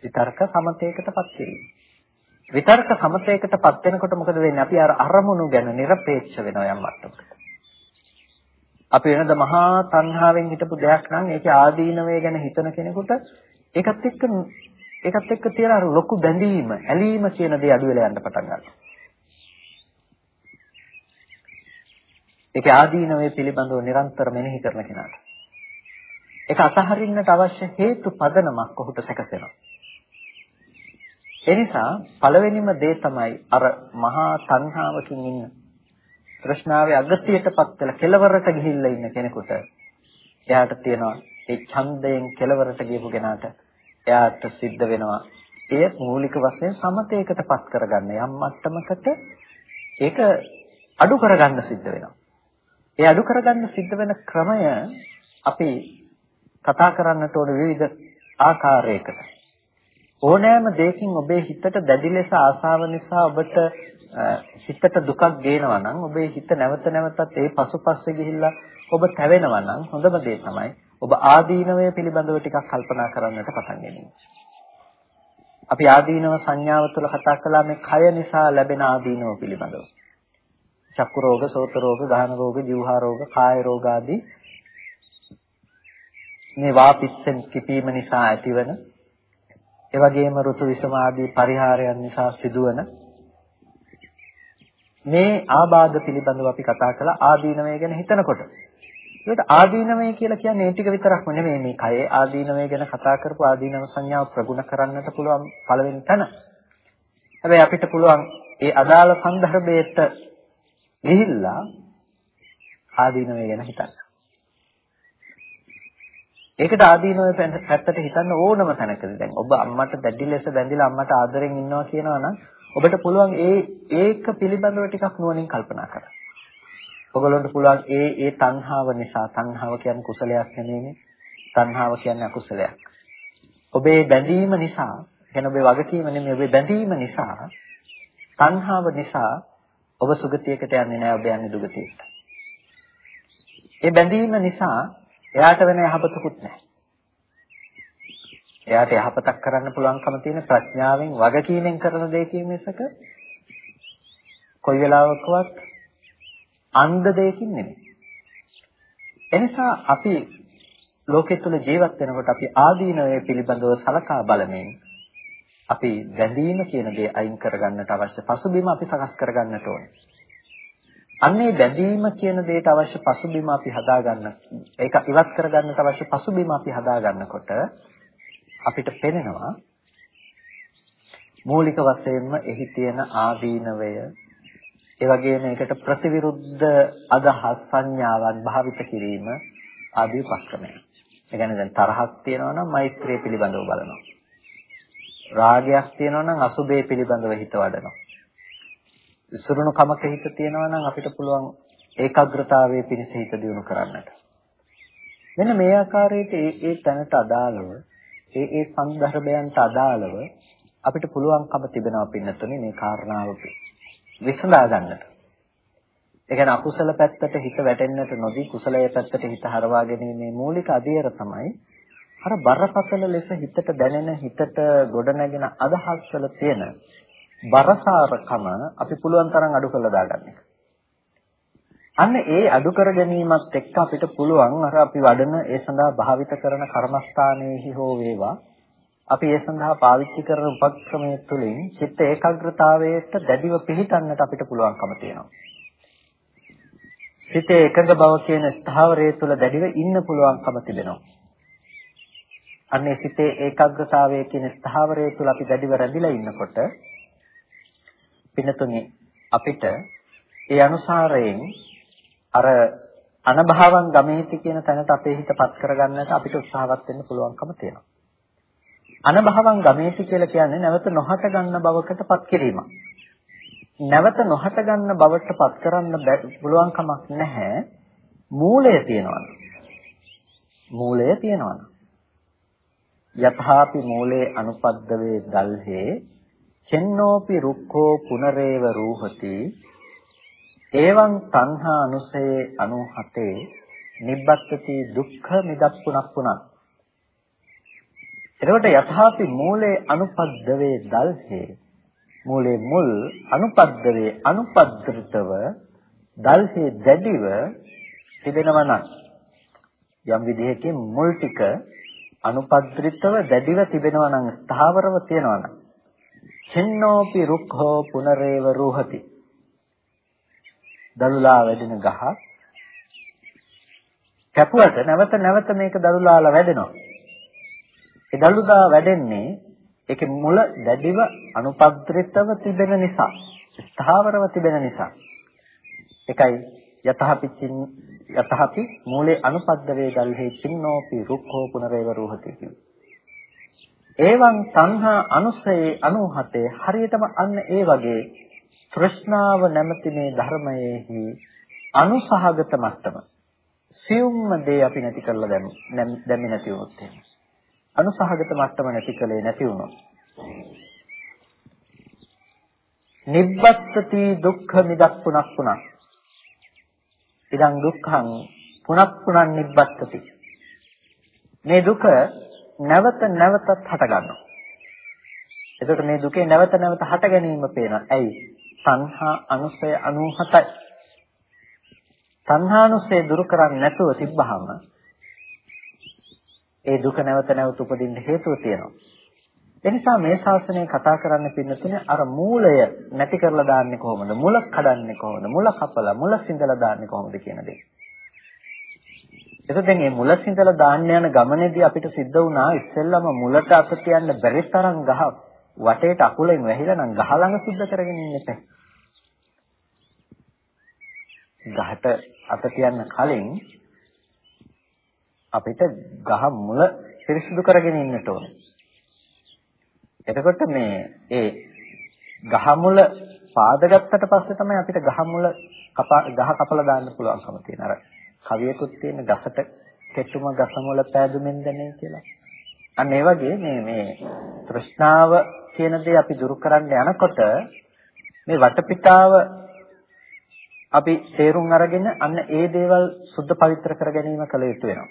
විතර්ක සමතේකටපත් කිරීම. විතර්ක සමතේකටපත් වෙනකොට මොකද වෙන්නේ? අපි අර අරමුණු ගැන নিরপেক্ষ වෙනවා යම් මට්ටමකට. අපි වෙනද මහා තණ්හාවෙන් හිටපු දෙයක් නම් ඒකේ ආදීනවය ගැන හිතන කෙනෙකුට ඒකත් එක්ක ඒකත් එක්ක තියෙන අර ලොකු බැඳීම, ඇලීම කියන දේ අඩු වෙලා යන්න පටන් ගන්නවා. ඒකේ ආදීනවය පිළිබඳව නිරන්තර මෙනෙහි කරන කෙනාට. ඒක අතහරින්නට අවශ්‍ය හේතු පදනමක් ඔහුට සැකසෙනවා. එනිසා පළවෙනිම දේ තමයි අර මහා තණ්හාවකින් ඉන්න තෘෂ්ණාවේ අගතියටපත් වෙලා කෙලවරට ගිහිල්ලා ඉන්න කෙනෙකුට එයාට තියෙනවා ඒ ඡන්දයෙන් කෙලවරට ගියපු කෙනාට එයාට සිද්ධ වෙනවා එය මූලික වශයෙන් සමතේකටපත් කරගන්න යම් මට්ටමකට ඒක අඩු කරගන්න සිද්ධ වෙනවා. ඒ අඩු කරගන්න සිද්ධ වෙන ක්‍රමය අපි කතා කරන්නට ඕන විවිධ ආකාරයකට. ඕනෑම දෙයකින් ඔබේ හිතට දැඩි ලෙස ආසාව නිසා ඔබට හිතට දුකක් ගේනවා නම් ඔබේ හිත නැවත නැවතත් ඒ පසුපස්සේ ගිහිල්ලා ඔබ තැවෙනවා නම් හොඳම දේ තමයි ඔබ ආදීනවය පිළිබඳව ටිකක් කල්පනා කරන්නට පටන් ගැනීම. අපි ආදීනව සංඥාව තුළ කතා කළා මේ කය නිසා ලැබෙන ආදීනව පිළිබඳව. චක්කු රෝග, සෝත රෝග, ගහන රෝග, જીවහා රෝග, කාය රෝග ආදී මේ වාපිස්සෙන් කිපීම නිසා ඇතිවන ඒ වගේම ඍතු විසම ආදී පරිහාරයන් නිසා සිදුවන මේ ආබාධ පිළිබඳව අපි කතා කළා ආදීනවය ගැන හිතනකොට. ඒකට ආදීනවය කියලා කියන්නේ ඒ ටික විතරක්ම නෙමෙයි මේ කයේ ආදීනවය ගැන කතා කරපු ආදීනව සංඥාව ප්‍රගුණ කරන්නට පුළුවන් පළවෙනි තැන. හැබැයි අපිට පුළුවන් ඒ අදාළ සන්දර්භයට ගිහිල්ලා ආදීනවය ගැන හිතන්න. ඒකට ආදීනව පැත්තට හිතන්න ඕනම තැනකදී දැන් ඔබ අම්මට දැඩි ලෙස බැඳිලා අම්මට ආදරෙන් ඉන්නවා කියනවා නම් ඔබට පුළුවන් ඒ ඒක පිළිබඳව ටිකක් නුවණින් කල්පනා කරන්න. ඔයගොල්ලන්ට පුළුවන් ඒ ඒ තණ්හාව නිසා තණ්හාව කියන්නේ කුසලයක් නෙමෙයිනේ. තණ්හාව කියන්නේ අකුසලයක්. ඔබේ බැඳීම නිසා, කියන ඔබේ වගකීම නෙමෙයි ඔබේ බැඳීම නිසා තණ්හාව නිසා ඔබ සුගතියකට යන්නේ නැහැ ඔබ යන්නේ දුගතියට. ඒ බැඳීම නිසා එයාට වෙන යහපතකුත් නැහැ. එයාට යහපතක් කරන්න පුළුවන්කම තියෙන ප්‍රඥාවෙන් වගකීමෙන් කරන දෙයකින් මිසක කොයි වෙලාවකවත් අන්ධ දෙයකින් නෙමෙයි. එනිසා අපි ලෝකෙ තුල ජීවත් වෙනකොට අපි ආදීනවය පිළිබඳව සලකා බලමින් අපි බැඳීම කියන දේ අයින් කරගන්නට අවශ්‍ය පසුබිම අපි සකස් කරගන්නට ඕනේ. අන්නේ බැඳීම කියන දෙයට අවශ්‍ය පසුබිම අපි හදාගන්න ඒක ඉවත් කරගන්නට අවශ්‍ය පසුබිම අපි හදාගන්නකොට අපිට පෙනෙනවා මූලික වශයෙන්ම එහි තියෙන ආදීනවය ඒ වගේම ඒකට ප්‍රතිවිරුද්ධ අදහස් සංඥාවන් භාවිත කිරීම ආදී උපක්‍රමය. ඒ කියන්නේ දැන් තරහක් තියෙනවා නම් මෛත්‍රිය පිළිබඳව බලනවා. රාගයක් තියෙනවා නම් අසුබේ පිළිබඳව හිත වඩනවා. විසුරුණු කමක හිත තියෙනවා නම් අපිට පුළුවන් ඒකාග්‍රතාවයේ පිණිස හිත දියුණු කරන්නට. මෙන්න මේ ආකාරයට ඒ ඒ තැනට අදාළව ඒ ඒ සංදර්භයන්ට අදාළව අපිට පුළුවන්කම තිබෙනවා පින්නතුනේ මේ කාරණාව විසඳා ගන්නට. ඒ කියන්නේ අකුසල පැත්තට හිත වැටෙන්නට නොදී කුසලයේ පැත්තට හිත හරවා ගැනීමේ මූලික අධීර තමයි අර බරපතල ලෙස හිතට දැනෙන හිතට ගොඩනැගෙන අදහස් වල තියෙන බරසාරකම අපි පුළුවන් තරම් අඩු කරලා දාගන්න එක. අන්න ඒ අඩු කර ගැනීමත් එක්ක අපිට පුළුවන් අර අපි වඩන ඒ සඳහා භාවිත කරන කර්මස්ථානයේහි හෝ වේවා අපි ඒ සඳහා පාවිච්චි කරන උපක්‍රමයේ තුලින් චිත්ත ඒකාග්‍රතාවයට දැඩිව පිහිටන්නට අපිට පුළුවන්කම තියෙනවා. සිතේ එකඟ බව කියන ස්ථාවරයේ තුල දැඩිව ඉන්න පුළුවන්කම තිබෙනවා. අන්නේ සිතේ ඒකාග්‍රතාවයේ කියන ස්ථාවරයේ තුල අපි දැඩිව රැඳිලා ඉන්නකොට පින්නතුනි අපිට ඒ අනුසාරයෙන් අර අනභවං ගමේති කියන තැනට අපේ හිතපත් කරගන්නට අපිට උත්සාහවත් වෙන්න පුළුවන්කම තියෙනවා. අනභවං ගමේති කියලා කියන්නේ නැවත නොහට ගන්න බවකටපත් කිරීමක්. නැවත නොහට ගන්න බවටපත් කරන්න පුළුවන් කමක් නැහැ. මූලය තියෙනවා. මූලය තියෙනවා. යථාපි මූලේ අනුපද්දවේ දල්හේ චෙන්නෝපි රුක්ඛෝ පුනරේව රූහති. එවං තණ්හා අනුසයේ 97 නිබ්බත්ති දුක්ඛ මිදප්පුනප්පුනක් එතකොට යථාපි මූලේ අනුපද්දවේ දල්හේ මූලේ මුල් අනුපද්දවේ අනුපද්දෘතව දල්හේ දැඩිව තිබෙනවා නම් යම් විදිහකින් මුල් ටික අනුපද්‍රිතව දැඩිව තිබෙනවා නම් ස්ථාවරව තියෙනවා නම් චෙන්නෝපි රුක්ඛෝ පුනරේව රූහති. දලුලා වැඩෙන ගහ කැපුවට නැවත නැවත මේක දලුලාලා වැඩෙනවා. ඒ දලුදා වැඩෙන්නේ ඒකේ මුල දැඩිව අනුපද්‍රිතව තිබෙන නිසා ස්ථාවරව තිබෙන නිසා. එකයි යතහපිචින් යතහපි මූලේ අනුපද්ද වේදල්හි චින්නෝපි රුක්ඛෝ පුනරේව රූහති එවං සංහා අනුසයේ 97 හරියටම අන්න ඒ වගේ තෘෂ්ණාව නැමැති මේ ධර්මයේහි අනුසහගත මට්ටම. සියුම්ම දේ අපි නැති කරලා දැමු දැමි නැති වුණොත් එහෙම. අනුසහගත මට්ටම නැති කලේ නැති වුණොත්. නිබ්බත්ති දුක්ඛ මිදක්ුණක් පුණක් ඉදං දුක්ඛං පුනක් පුනන් නිබ්බත්ති මේ දුක නැවත නැවතත් හට ගන්නවා. එතකොට මේ දුකේ නැවත නැවත හට ගැනීම පේනවා. ඇයි? සංහා අනුසය 97යි සංහානුසය දුරු කරන්නේ නැතුව තිබ්බහම ඒ දුක නැවත නැවත උපදින්න හේතුව තියෙනවා. එනිසා මේ ශාසනය කතා කරන්න පින්නතුනේ අර මූලය නැති කරලා දාන්නේ කොහොමද? මුල කඩන්නේ කොහොමද? මුල කපලා මුල සිඳලා දාන්නේ කොහොමද කියන දේ. එතකොට මේ මුල සිඳලා දාන්න යන ගමනේදී අපිට සිද්ධ වුණා ඉස්සෙල්ලම මුලට අත තියන්න බැරි තරම් ගහ වටේට අකුලෙන් වැහිලා නම් ගහ ළඟ සුද්ධ කරගෙන ඉන්න එපා. ගහට අත තියන්න කලින් අපිට ගහ මුල පිරිසිදු කරගෙන ඉන්නට ඕනේ. එතකොට මේ ඒ ගහ මුල පාදගත්තට පස්සේ තමයි අපිට ගහ මුල ගහ කපලා දාන්න පුළුවන්කම තියෙන. අර කවියකුත් තියෙන ගසට කෙටුම ගස මුල පෑදුමෙන් දැනේ කියලා. අන්න ඒ වගේ මේ මේ තෘෂ්ණාව කියන දේ අපි දුරු කරන්න යනකොට මේ වටපිටාව අපි තේරුම් අරගෙන අන්න ඒ දේවල් සුද්ධ පවිත්‍ර කර ගැනීම කළ යුතු වෙනවා.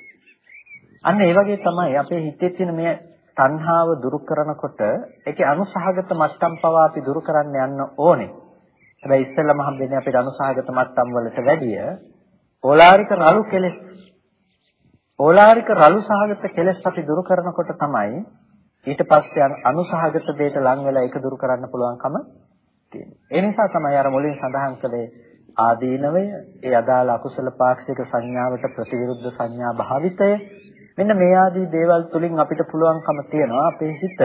අන්න ඒ වගේ තමයි අපේ හිතේ තියෙන මේ තණ්හාව දුරු කරනකොට ඒකේ අනුසහගත මට්ටම් පවා අපි දුරු කරන්න යන්න ඕනේ. හැබැයි ඉස්සෙල්ලාම හම්බෙන්නේ අපේ අනුසහගත මට්ටම් වලට වැඩිය ඕලාරික රළු කෙලෙස්. ඕලාරික රළු සහගත කෙලෙස් අපි දුරු කරනකොට තමයි ඊට පස්සේ අනුසහගත දෙයට ලං වෙලා ඒක දුරු කරන්න පුළුවන්කම තියෙන්නේ. ඒ නිසා තමයි අර මුලින් සඳහන් කළේ ආදීනවය, ඒ අදාළ අකුසල පාක්ෂික සංඥාවට ප්‍රතිවිරුද්ධ සංඥා භාවිතය මෙන්න මේ ආදී දේවල් තුලින් අපිට පුළුවන්කම තියනවා අපේ හිත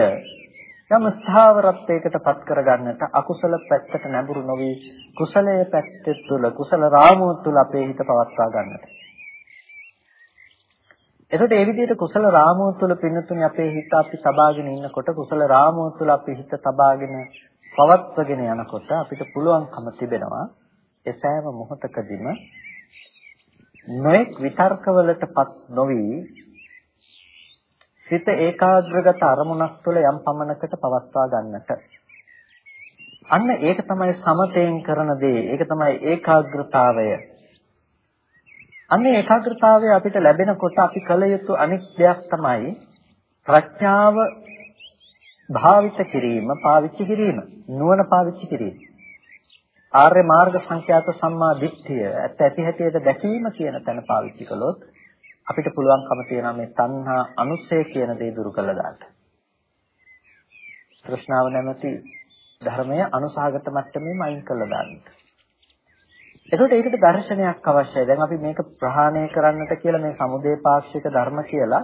යම් ස්ථාවරත්වයකට පත් කරගන්නට අකුසල පැත්තට නැඹුරු නොවි කුසලයේ පැත්ත තුල කුසල රාමුව තුල අපේ හිත පවත්වා ගන්නට. එතකොට ඒ විදිහට කුසල රාමුව තුල පින්නතුනේ අපේ හිත අපි තබාගෙන ඉන්නකොට කුසල රාමුව තුල අපේ හිත තබාගෙන පවත්වගෙන යනකොට අපිට පුළුවන්කම තිබෙනවා ඒ සෑම මොහොතකදීම නොඑක් විතර්කවලටපත් නොවි සිත ඒකාග්‍රගත අරමුණක් තුළ යම් පමණකට පවත්වා ගන්නට. අන්න ඒක තමයි සමතෙන් කරන දේ. ඒක තමයි ඒකාග්‍රතාවය. අන්න ඒකාග්‍රතාවය අපිට ලැබෙනකොට අපි කල යුතු අනික් දෙයක් තමයි ප්‍රඥාව භාවිත කිරීම, පාවිච්චි කිරීම, නුවණ පාවිච්චි කිරීම. ආර්ය මාර්ග සංඛ්‍යාත සම්මා දිට්ඨිය ඇත්ත ඇති හැටියට දැකීම කියන තැන පාවිච්චි කළොත් අපිට පුළුවන්කම තියෙනවා මේ තණ්හා අනුසය කියන දේ දුරු කළා දාන්න. තෘෂ්ණාව නැමැති ධර්මය අනුසහගත මට්ටමේම අයින් කළා දාන්න. එතකොට ඒකට දර්ශනයක් අවශ්‍යයි. දැන් අපි මේක ප්‍රහාණය කරන්නට කියලා මේ සමුදේ පාක්ෂික ධර්ම කියලා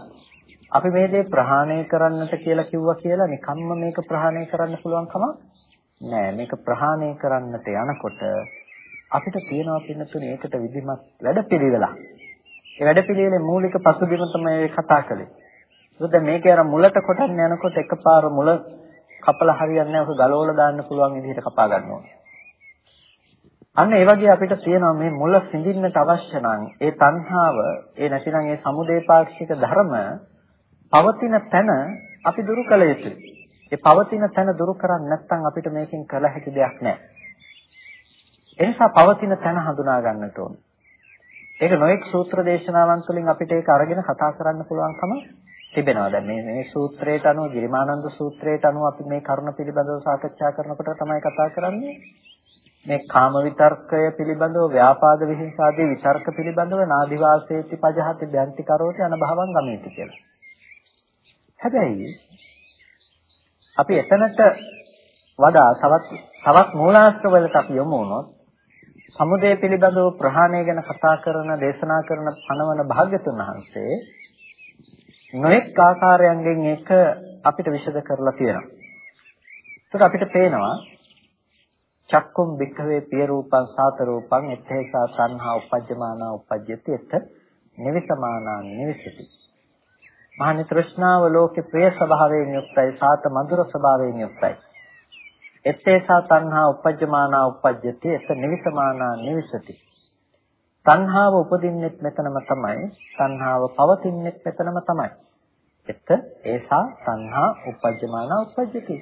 අපි මේ දේ ප්‍රහාණය කරන්නට කියලා කිව්වා කියලා නිකම්ම මේක ප්‍රහාණය කරන්න පුළුවන් කමක් නෑ. මේක ප්‍රහාණය කරන්නට යනකොට අපිට තියෙනවා පින්නතුනේ ඒකට විධිමත් වැඩපිළිවෙලක්. ඒ වැඩපිළිවෙලේ මූලික පසුබිම තමයි කතා කළේ. ඒකද මේකේ අර මුලට කොටන්න යනකොට එකපාර මුල කපලා හරියන්නේ නැහැ. ඒක ගලවලා දාන්න පුළුවන් විදිහට කපා ගන්න ඕනේ. අන්න ඒ වගේ අපිට තියෙනවා මේ මුල සිඳින්නට අවශ්‍ය නම් ඒ තණ්හාව ඒ නැතිනම් ඒ සමුදේපාක්ෂික ධර්ම පවතින තැන අපි දුරු කළ යුතුයි. ඒ පවතින තැන දුරු කරන්නේ නැත්නම් අපිට මේකෙන් කළ හැකි දෙයක් නැහැ. ඒ නිසා පවතින තැන හඳුනා ගන්නට ඕනේ. ඒක නොඑක් සූත්‍ර දේශනාවන් තුළින් අපිට ඒක අරගෙන කතා කරන්න පුළුවන්කම තිබෙනවා. දැන් මේ මේ සූත්‍රයට අනුව ගිරිමානන්ද සූත්‍රයට අනුව අපි මේ කරුණ පිළිබඳව සාකච්ඡා කරනකොට තමයි කතා කරන්නේ. මේ කාම විතර්කය පිළිබඳව ව්‍යාපාද විහිංසාදී විතර්ක පිළිබඳව නාදිවාසේති පජහති බ්‍යන්ති කරෝති අනභවං ගමේති කියලා. හැබැයි අපි එතනට වඩා තවත් තවත් මූලාශ්‍රවලට අපි යමු වුණොත් සමුදය පිළිබඳව ප්‍රහාණය ගැන කතා කරන දේශනා කරන පණවන භාග්‍යතුන් වහන්සේ නොඑක් ආකාරයන්ගෙන් ඒක අපිට විෂද කරලා තියෙනවා. ඒක අපිට පේනවා චක්කුම් බික්කවේ පිය රූපං සාත රූපං එත්තේසා තණ්හා උපජ්ජමානා උපජ්ජති එත නිවිසමානා නිවිසති. මහනි තෘෂ්ණාව ලෝකේ ප්‍රිය ස්වභාවයෙන් යුක්තයි සාත මధుර ස්වභාවයෙන් යුක්තයි. එත්තේසා තණ්හා උපජ්ජමානා උපජ්ජති. එත නිවිසමානා නිවිසති. තණ්හාව උපදින්නෙත් මෙතනම තමයි. තණ්හාව පවතින්නෙත් මෙතනම තමයි. එත ඒසා තණ්හා උපජ්ජමාන උපජ්ජති.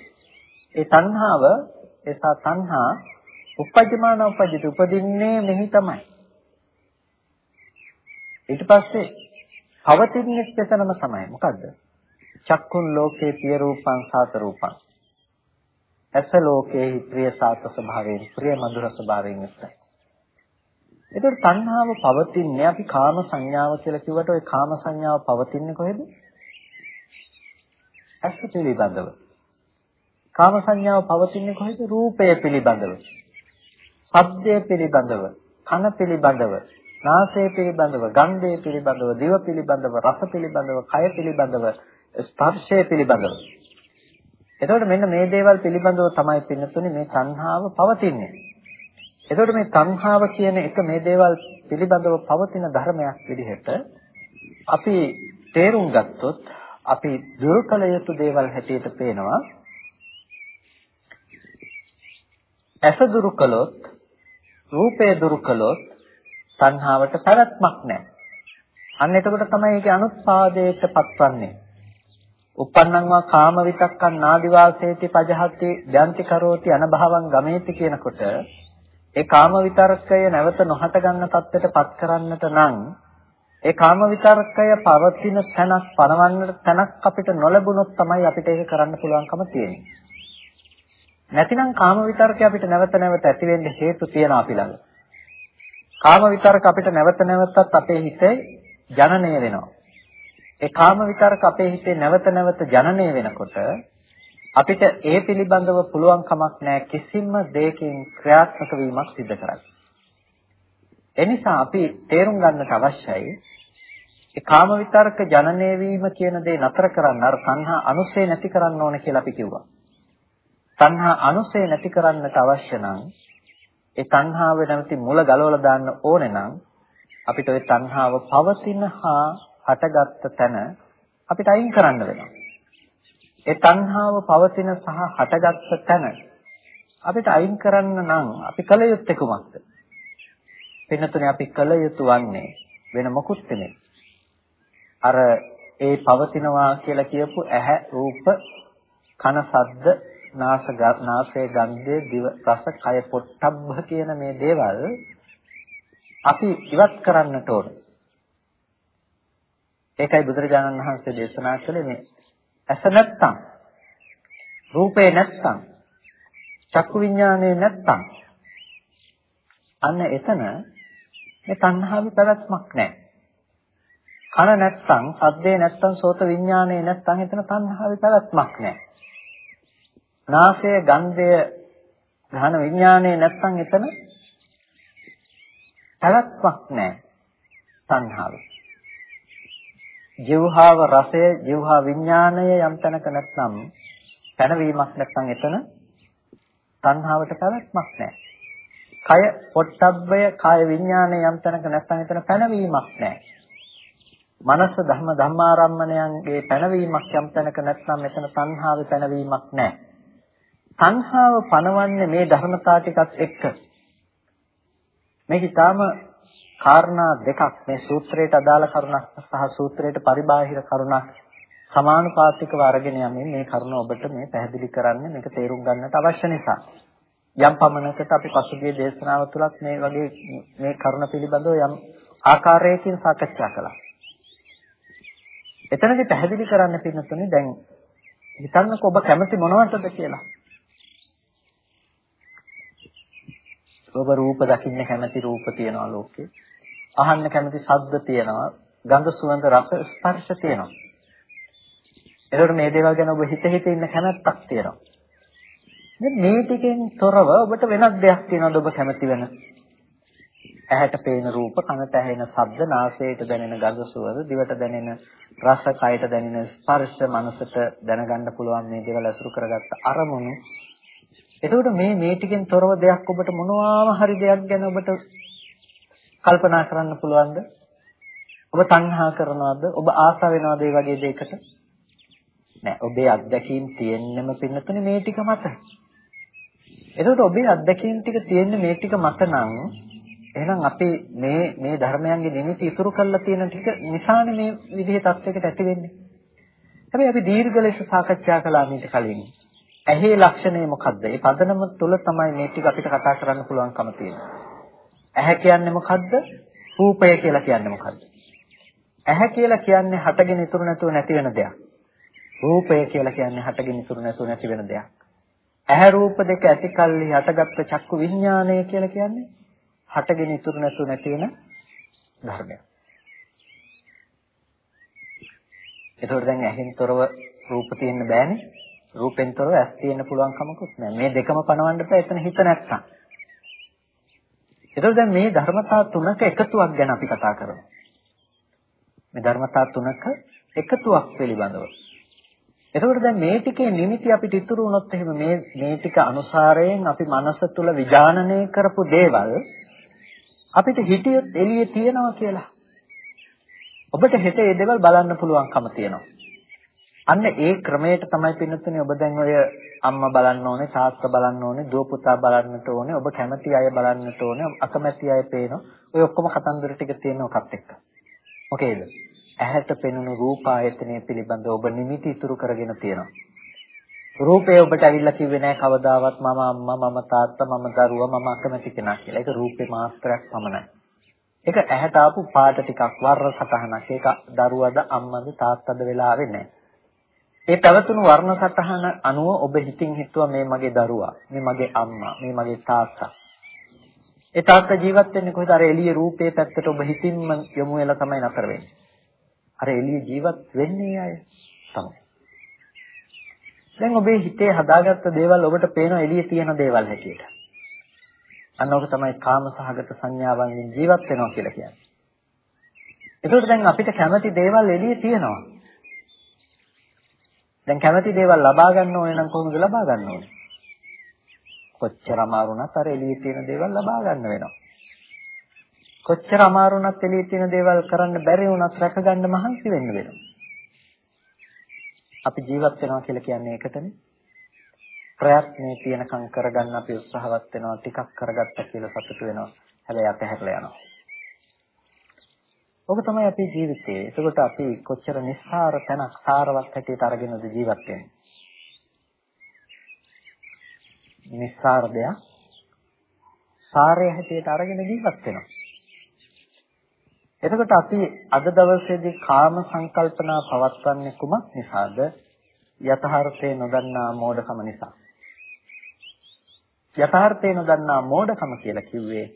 ඒ තණ්හාව ඒසා තණ්හා උපජ්ජමාන උපජ්ජති උපදින්නේ මෙහි තමයි. ඊට පස්සේ පවතින්නෙත් මෙතනම තමයි. මොකද්ද? චක්කුන් ලෝකේ පිය රූපං සාත රූපං. ඇස ලෝකයේ ප්‍රිය සාත ස්වභාවයෙන් ප්‍රිය මధుර ස්වභාවයෙන් යුක්තයි. ඒතර තණ්හාව පවතින්නේ අපි කාම සංඥාව කියලා කිව්වට ওই කාම සංඥාව පවතින්නේ කොහෙද? ඇස පිළිබඳව. කාම සංඥාව පවතින්නේ කොහෙද? රූපය පිළිබඳව. ශබ්දය පිළිබඳව, කන පිළිබඳව, නාසය පිළිබඳව, ගන්ධය පිළිබඳව, දිව පිළිබඳව, රස පිළිබඳව, කය පිළිබඳව, ස්පර්ශය පිළිබඳව. එතකොට මෙන්න මේ දේවල් පිළිබඳව තමයි පින්නතුනේ මේ තණ්හාව පවතින්නේ. එතකොට මේ තණ්හාව කියන එක මේ දේවල් පිළිබඳව පවතින ධර්මයක් විදිහට අපි තේරුම් ගත්තොත් අපි දුරු කළ යුතු දේවල් හැටියට පේනවා ඇස දුරු කළොත් රූපය දුරු කළොත් තණ්හාවට පැවැත්මක් නැහැ. අන්න එතකොට තමයි ඒකේ අනුත්පාදයට පත්වන්නේ. Uppannam wa kama vitakkan nadi vaseti pajahati danti karoti anabhavan gameti කියනකොට ඒ කාම විතර්කය නැවත නොහට ගන්න තත්ත්වයට පත් කරන්නට නම් ඒ කාම විතර්කය පවතින තැනක් පනවන්න තැනක් අපිට නොලැබුණොත් තමයි අපිට ඒක කරන්න පුළුවන්කම තියෙන්නේ. නැතිනම් කාම විතර්කය අපිට නැවත නැවත ඇති වෙන්න හේතු තියෙන අපි ළඟ. කාම විතර්ක අපිට නැවත නැවතත් අපේ හිතේ ජනනය වෙනවා. ඒ කාම විතර්ක අපේ හිතේ නැවත නැවත ජනනය වෙනකොට අපිට ඒ පිළිබඳව පුළුවන් කමක් නැහැ කිසිම දෙයකින් ක්‍රියාත්මක වීමක් සිදු කරන්න. එනිසා අපි තේරුම් ගන්නට අවශ්‍යයි ඒ කාම විතරක ජනනය වීම කියන දේ නතර කරන්න අර තණ්හා අනුසය නැති කරන්න ඕන කියලා අපි කිව්වා. තණ්හා අනුසය නැති කරන්නට අවශ්‍ය නම් ඒ තණ්හාව නැමැති මුල ගලවලා දාන්න ඕනේ නම් අපිට ওই තණ්හාව පවතින හා හටගත්ත තැන අපිට අයින් කරන්න වෙනවා. ඒ තණ්හාව පවතින සහ හටගත්ත තැන අපිට අයින් කරන්න නම් අපි කල යුත්තේ කුමක්ද? පින්නතුනේ අපි කල යුතු වන්නේ වෙන මොකුත් නෙමෙයි. අර ඒ පවතිනවා කියලා කියපු ඇහැ රූප කන ශබ්ද නාස නාසය ගන්ධය දිව රස කය පොට්ටබ්බ කියන මේ දේවල් අපි ඉවත් කරන්නට ඕන. ඒකයි බුදුරජාණන් වහන්සේ දේශනා කළේ මේ ඇස නැත්තම් රූපේ නැත්තම් චක්කු විඥානේ නැත්තම් අන්න එතන මේ තණ්හාවේ පැවැත්මක් නැහැ. කන නැත්තම්, සද්දේ නැත්තම්, සෝත විඥානේ නැත්තම් එතන තණ්හාවේ පැවැත්මක් නැහැ. නාසය, ගන්ධය, ගහන විඥානේ නැත්තම් එතන පැවැත්මක් නැහැ. තණ්හාවේ. ජීවහාව රසය ජීවහා විඥාණය යම් තැනක නැත්නම් පැනවීමක් නැත්නම් එතන තණ්හාවට පැවැත්මක් නැහැ. කය පොට්ටබ්බය කාය විඥාණය යම් තැනක නැත්නම් එතන පැනවීමක් නැහැ. මනස ධම්ම ධම්මාරම්මණයන්ගේ පැනවීමක් යම් තැනක නැත්නම් මෙතන තණ්හාවේ පැනවීමක් නැහැ. තණ්හාව පනවන්නේ මේ ධර්මතා ටිකත් එක්ක. මේක ඊටාම කාරණා දෙකක් මේ සූත්‍රයට අදාළ කරුණක් සහ සූත්‍රයට පරිබාහිර කරුණක් සමානුපාතිකව අරගෙන යමින් මේ කරුණ ඔබට මේ පැහැදිලි කරන්න මේක තේරුම් ගන්නට අවශ්‍ය නිසා යම් පමණකට අපි පසුගිය දේශනාව තුලත් මේ වගේ මේ කරුණ පිළිබඳව යම් ආකාරයකින් සාකච්ඡා කළා. එතනදී පැහැදිලි කරන්න පින්නතුනේ දැන් හිතන්නකො ඔබ කැමති මොනවටද කියලා. ඔබ රූප දකින්න කැමති රූප තියනවා ලෝකේ. අහන්න කැමති ශබ්ද තියනවා. ගන්ධ සුවඳ රස ස්පර්ශ තියනවා. එතකොට මේ දේවල් ගැන ඔබ හිත හිත ඉන්න කැමැත්තක් තියෙනවා. දැන් මේ ටිකෙන් තොරව ඔබට වෙනත් දෙයක් තියෙනවද ඔබ කැමති වෙන? ඇහැට පේන රූප, කනට ඇහෙන ශබ්ද, නාසයට දැනෙන ගඳ සුවඳ, දිවට දැනෙන රස, කයට දැනෙන ස්පර්ශ, මනසට දැනගන්න පුළුවන් මේ දේවල් අසුරු කරගත්ත අරමුණු. එතකොට මේ මේ ටිකෙන් තොරව දෙයක් ඔබට මොනවාම හරි දෙයක් ගැන ඔබට කල්පනා කරන්න පුළුවන්ද? ඔබ තණ්හා කරනවද? ඔබ ආසා වෙනවද මේ වගේ දෙයකට? නෑ. ඔබේ අත්දැකීම් තියෙන්නම පින්නතුනේ මේ ටික මත. එතකොට ඔබේ අත්දැකීම් ටික තියෙන්නේ මේ ටික මත නම් එහෙනම් අපි මේ මේ ධර්මයන්ගේ නිමිති ඉතුරු කරලා තියෙන ටික නිසානේ මේ විදිහේ තත්යකට ඇති වෙන්නේ. හැබැයි අපි දීර්ඝ ලෙස සාකච්ඡා කළා මීට කලින්. ඇහි ලක්ෂණය මොකද්ද? ඒ පදනම තුල තමයි මේ ටික අපිට කතා කරන්න පුළුවන්කම තියෙන්නේ. ඇහැ කියන්නේ මොකද්ද? රූපය කියලා කියන්නේ මොකද්ද? ඇහැ කියලා කියන්නේ හටගෙන ඉතුරු නැතුව නැති වෙන දෙයක්. රූපය කියලා කියන්නේ හටගෙන ඉතුරු නැතුව නැති වෙන දෙයක්. ඇහැ රූප දෙක ඇති කල්හි හටගත්තු චක්කු විඥානය කියලා කියන්නේ හටගෙන ඉතුරු නැතුව නැති වෙන ධර්මයක්. ඒතකොට දැන් ඇහෙන් තොරව රූප තියෙන්න බෑනේ. රූපෙන් තොරව ඇස් තියෙන්න පුළුවන් කමකුත් නැහැ. මේ දෙකම පනවන්න බෑ එතන හිත නැත්තම්. ඒතකොට දැන් මේ ධර්මතා තුනක එකතුවක් ගැන අපි කතා කරමු. මේ ධර්මතා තුනක එකතුවක් පිළිබඳව. එතකොට දැන් මේ ටිකේ නිමිති අපිට ඉතුරු වුණොත් එහෙම මේ මේ ටික අනුසාරයෙන් අපි මනස තුල විඥානනය කරපු දේවල් අපිට හිතියොත් එළියේ තියනවා කියලා. ඔබට හෙට ඒ දේවල් බලන්න පුළුවන්කම තියෙනවා. අන්න ඒ ක්‍රමයට තමයි පින්නතුනේ ඔබ දැන් ඔය අම්මා බලන්න ඕනේ, තාත්තා බලන්න ඕනේ, දුව පුතා බලන්නට ඕනේ, ඔබ කැමති අය බලන්නට ඕනේ, අකමැති අය පේනවා. ඔය ඔක්කොම කතන්දර ටික තියෙන ඔකත් එක්ක. මොකේද? ඇහැට පෙනුණු රූප ආයතනය පිළිබඳව ඔබ නිමිති ඉතුරු කරගෙන තියෙනවා. රූපය ඔබට ඇවිල්ලා කිව්වේ නැහැ කවදාවත් මම අම්මා මම තාත්තා මම දරුවා මම අකමැති කෙනා කියලා. ඒක රූපේ මාත්‍රයක් පමණයි. ඒක ඇහැට ආපු පාට ටිකක් වර්ණ සටහනක්. ඒක දරුවද අම්මද තාත්තද වෙලා ආවේ ඒ පැවතුණු වර්ණ සටහන අනුව ඔබ හිතින් හිතුවා මේ මගේ දරුවා, මේ මගේ අම්මා, මේ මගේ තාත්තා. ඒ තාත්තා ජීවත් වෙන්නේ කොහෙද? අර එළිය රූපේ පැත්තට ඔබ හිතින්ම යොමු වෙලා තමයි නතර වෙන්නේ. අර එළිය ජීවත් වෙන්නේ අය තමයි. දැන් ඔබේ හිතේ හදාගත්ත දේවල් ඔබට පේන එළියේ තියෙන දේවල් හැටියට. අන්න ඔක තමයි කාම සහගත සංඥාවන් ජීවත් වෙනවා කියලා කියන්නේ. ඒකට දැන් අපිට කැමති දේවල් එළියේ තියෙනවා. දැන් කැමති දේවල් ලබා ගන්න ඕනේ නම් කොහොමද ලබා ගන්න ඕනේ? කොච්චර අමාරු වුණත් අර එළියේ තියෙන දේවල් ලබා ගන්න වෙනවා. කොච්චර අමාරු වුණත් එළියේ තියෙන දේවල් කරන්න බැරි වුණත් රැකගන්න මහන්සි වෙන්න වෙනවා. අපි ජීවත් වෙනවා කියලා කියන්නේ ඒකටනේ. ප්‍රයත්නේ තියනකම් කරගන්න අපි උත්සාහවත් වෙනවා ටිකක් කරගත්තා කියලා සතුටු වෙනවා. හැබැයි අපහැරලා යනවා. ඔබ තමයි අපේ ජීවිතේ. ඒකට අපි කොච්චර නිස්සාර තැනක් සාරවත් හැටියට අරගෙනද ජීවත් වෙන්නේ. නිස්සාර දෙයක් සාරය හැටියට අරගෙන ජීවත් වෙනවා. එතකොට අපි අද දවසේදී කාම සංකල්පනා පවත්වන්නේ කුමක් නිසාද? යථාර්ථය නොදන්නා මෝඩකම නිසා. යථාර්ථය නොදන්නා මෝඩකම කියලා කිව්වේ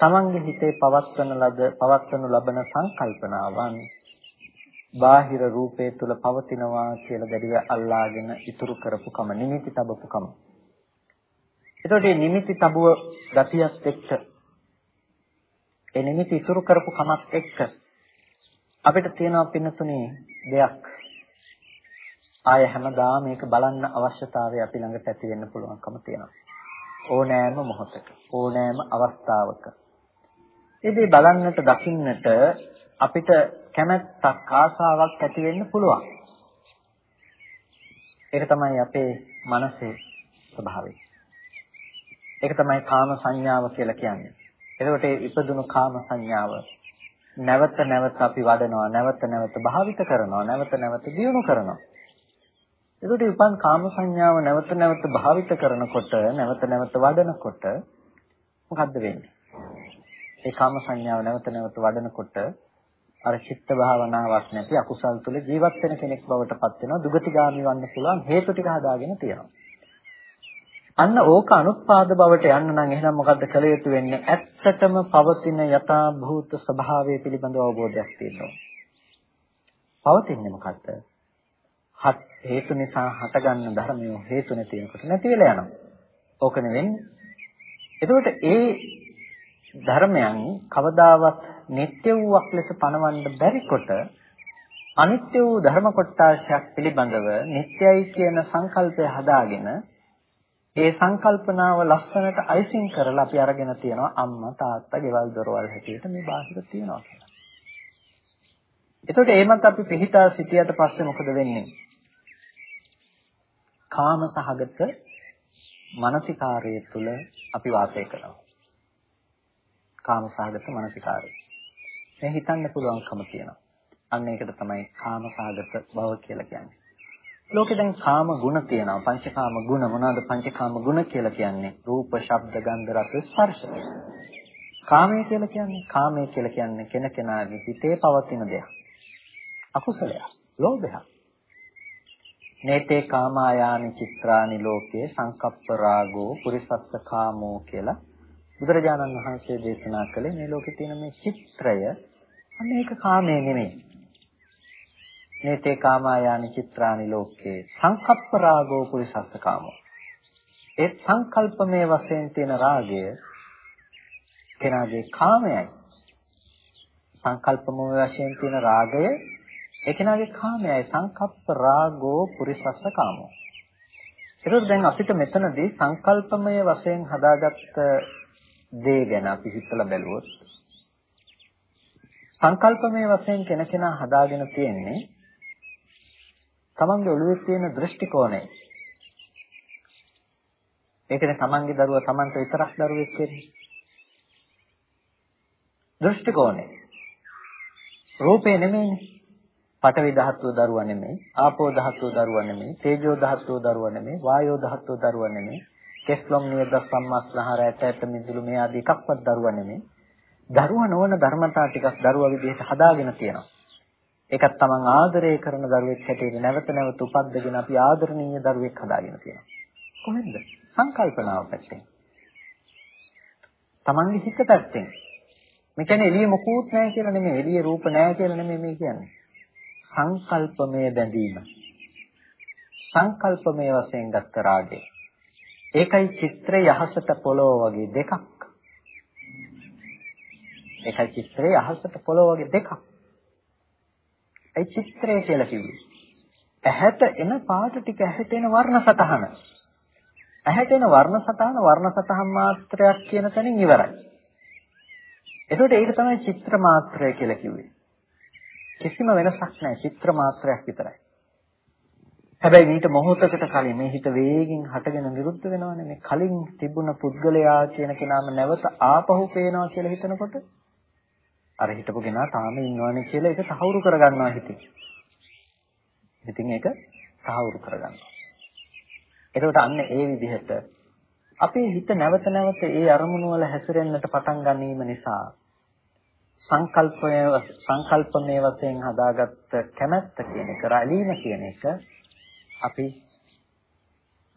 තමන්ගේ හිතේ පවත්වන ලද පවත්වනු ලබන සංකල්පනාවන් බාහිර රූපේ තුල පවතිනවා කියලා දැඩිව අල්ලාගෙන ඉතුරු කරපු කම නිමිති තබපු කම. එතකොට මේ නිමිති තබුව ගතියත් එක්ක ඒ නිමිති ඉතුරු කරපු කමක් එක්ක අපිට තියෙනවා පින්නතුනේ දෙයක්. ආය හැමදාම මේක බලන්න අවශ්‍යතාවය අපි ළඟට ඇති වෙන්න පුළුවන්කම තියෙනවා. ඕනෑම මොහොතක ඕනෑම අවස්ථාවක. ඒ දේ බලන්නට දකින්නට අපිට කැමැත්තක් ආසාවක් ඇති වෙන්න පුළුවන්. ඒක තමයි අපේ මනසේ ස්වභාවය. ඒක තමයි කාම සංඥාව කියලා කියන්නේ. එතකොට ඒ ඉපදුණු කාම සංඥාව නැවත නැවත අපි වඩනවා, නැවත නැවත භාවිත කරනවා, නැවත නැවත දියුණු කරනවා. එතකොට උපන් කාම සංඥාව නැවත නැවත භාවිත කරනකොට, නැවත නැවත වඩනකොට මොකද්ද වෙන්නේ? ඒ කාම සංඥාව නැවත නැවත වඩනකොට අර චිත්ත භාවනාවක් නැති අකුසල් තුල ජීවත් වෙන කෙනෙක් බවට පත් වෙනවා දුගතිගාමි වන්න පුළුවන් හේතු ටික හදාගෙන තියෙනවා. අන්න ඕක අනුත්පාද බවට යන්න නම් එහෙනම් මොකද්ද කළ යුතු වෙන්නේ? ඇත්තටම පවතින යථා භූත ස්වභාවය පිළිබඳව අවබෝධයක් තියෙනවා. පවතින්නේ මොකද්ද? හේතු නිසා හටගන්න ධර්මය හේතු නැති වෙනකොට නැති වෙලා යනවා. ඕක නෙවෙන්නේ. එතකොට ඒ ධර්මයන් කවදාවත් නিত্য වූවක් ලෙස පනවන්න බැරි කොට අනිත්‍ය වූ ධර්ම කොටාශයක් පිළිබඳව නිට්ටයයි කියන සංකල්පය හදාගෙන ඒ සංකල්පනාව ලස්සනට අයිසින් කරලා අපි අරගෙන තියනවා අම්මා තාත්තා ගෙවල් දොරවල් හැටියට මේ බාහිර තියනවා කියලා. එතකොට එහෙමත් අපි පිළිහිටා සිටියට පස්සේ මොකද වෙන්නේ? කාම සහගත මානසිකාරය තුළ අපි වාසය කරනවා. කාමසහගත මානසිකාරය. මේ හිතන්න පුළුවන්කම තියෙනවා. අන්න ඒකට තමයි කාමසහගත බව කියලා කියන්නේ. ලෝකේ දැන් කාම ගුණ තියෙනවා. පංචකාම ගුණ මොනවාද පංචකාම ගුණ කියලා කියන්නේ? රූප, ශබ්ද, ගන්ධ, රස, ස්පර්ශ. කාමය කියලා කියන්නේ කාමය කියලා කියන්නේ කෙනකෙනාගේ හිතේ පවතින දෙයක්. අකුසලයක්, ලෝභයක්. නේතේ කාමායානි චිත්‍රානි ලෝකේ සංකප්ප රාගෝ පුරිසස්ස කාමෝ කියලා බුදුරජාණන් වහන්සේ දේශනා කළේ මේ ලෝකේ තියෙන මේ චිත්‍රය අන්න ඒක කාමයේ නෙමෙයි. නේතේ කාමායානි චිත්‍රානි ලෝකේ සංකප්ප රාගෝ පුරිසස්ස කාමෝ. ඒ සංකල්පමේ වශයෙන් තියෙන රාගය කෙනාගේ කාමයයි. සංකල්පමේ වශයෙන් තියෙන රාගය ඒ කෙනාගේ කාමයයි සංකප්ප රාගෝ පුරිසස්ස කාමෝ. ඒකෝ දැන් අපිට මෙතනදී සංකල්පමය වශයෙන් හදාගත්ත දේ ගැන අපි හිතලා බැලුවොත් සංකල්පමය වශයෙන් කෙනකෙනා හදාගෙන තියෙන්නේ තමන්ගේ ඔළුවේ තියෙන දෘෂ්ටි කෝණය. ඒකනේ තමන්ගේ දරුවා තමන්ට විතරක් දරුවෙක් වෙන්නේ. දෘෂ්ටි කෝණය. රූපේ නෙමෙයිනේ. පඨවි ධාතුව දරුවා නෙමෙයි, ආපෝ ධාතුව දරුවා නෙමෙයි, තේජෝ ධාතුව දරුවා නෙමෙයි, වායෝ ධාතුව දරුවා නෙමෙයි, කෙස්ලොම් නියද සම්මස්නහර ඇට ඇට මිදුළු මේ ආදී එකක්වත් දරුවා නෙමෙයි. දරුවා නොවන ධර්මතා ටිකක් දරුවා විදිහට හදාගෙන තියෙනවා. ඒකත් තමන් ආදරය කරන දරුවෙක් හැටියට නැවත නැවත උපද්දගෙන අපි ආදරණීය දරුවෙක් හදාගෙන තියෙනවා. කොහෙන්ද? සංකල්පනාව පැත්තෙන්. තමන්ගේ හිත පැත්තෙන්. මේ කියන්නේ එළිය මොකුත් නැහැ කියලා නෙමෙයි. එළිය රූප නැහැ කියලා නෙමෙයි මේ කියන්නේ. සංකල්පමය බැඳීම. සංකල්පමය වශයෙන් ගත්ත රාගය. ඒකයි චිත්‍රය යහසට පොළොව වගේ දෙකක්. ඒකයි චිත්‍රය යහසට පොළොව වගේ දෙකක්. ඒ චිත්‍රය කියලා කිව්වේ. ඇහැට එන පාට ටික ඇහැට එන වර්ණ සතහන. ඇහැට එන වර්ණ සතහන වර්ණ සතහන් මාත්‍රයක් කියන තැනින් ඉවරයි. එතකොට ඒක තමයි චිත්‍ර මාත්‍රය කියලා කිව්වේ. කිසිම වෙනසක් නැහැ චිත්‍ර මාත්‍රයක් විතරයි. හැබැයි මීට මොහොතකට කලින් මේ හිත වේගින් හටගෙන නිරුද්ධ වෙනවනේ මේ කලින් තිබුණ පුද්ගලයා කියන කෙනාම නැවත ආපහු පේනවා කියලා හිතනකොට අර හිතපු කෙනා තාම ඉන්නවනේ කියලා ඒක තහවුරු කරගන්නවා හිතින්. ඉතින් ඒක තහවුරු කරගන්නවා. එතකොට අන්න ඒ විදිහට අපේ හිත නැවත නැවත ඒ අරමුණු වල හැසිරෙන්නට පටන් ගැනීම නිසා සංකල්පය සංකල්පමේ වශයෙන් හදාගත්ත කැමැත්ත කියන එක රැළීම කියන එක අපි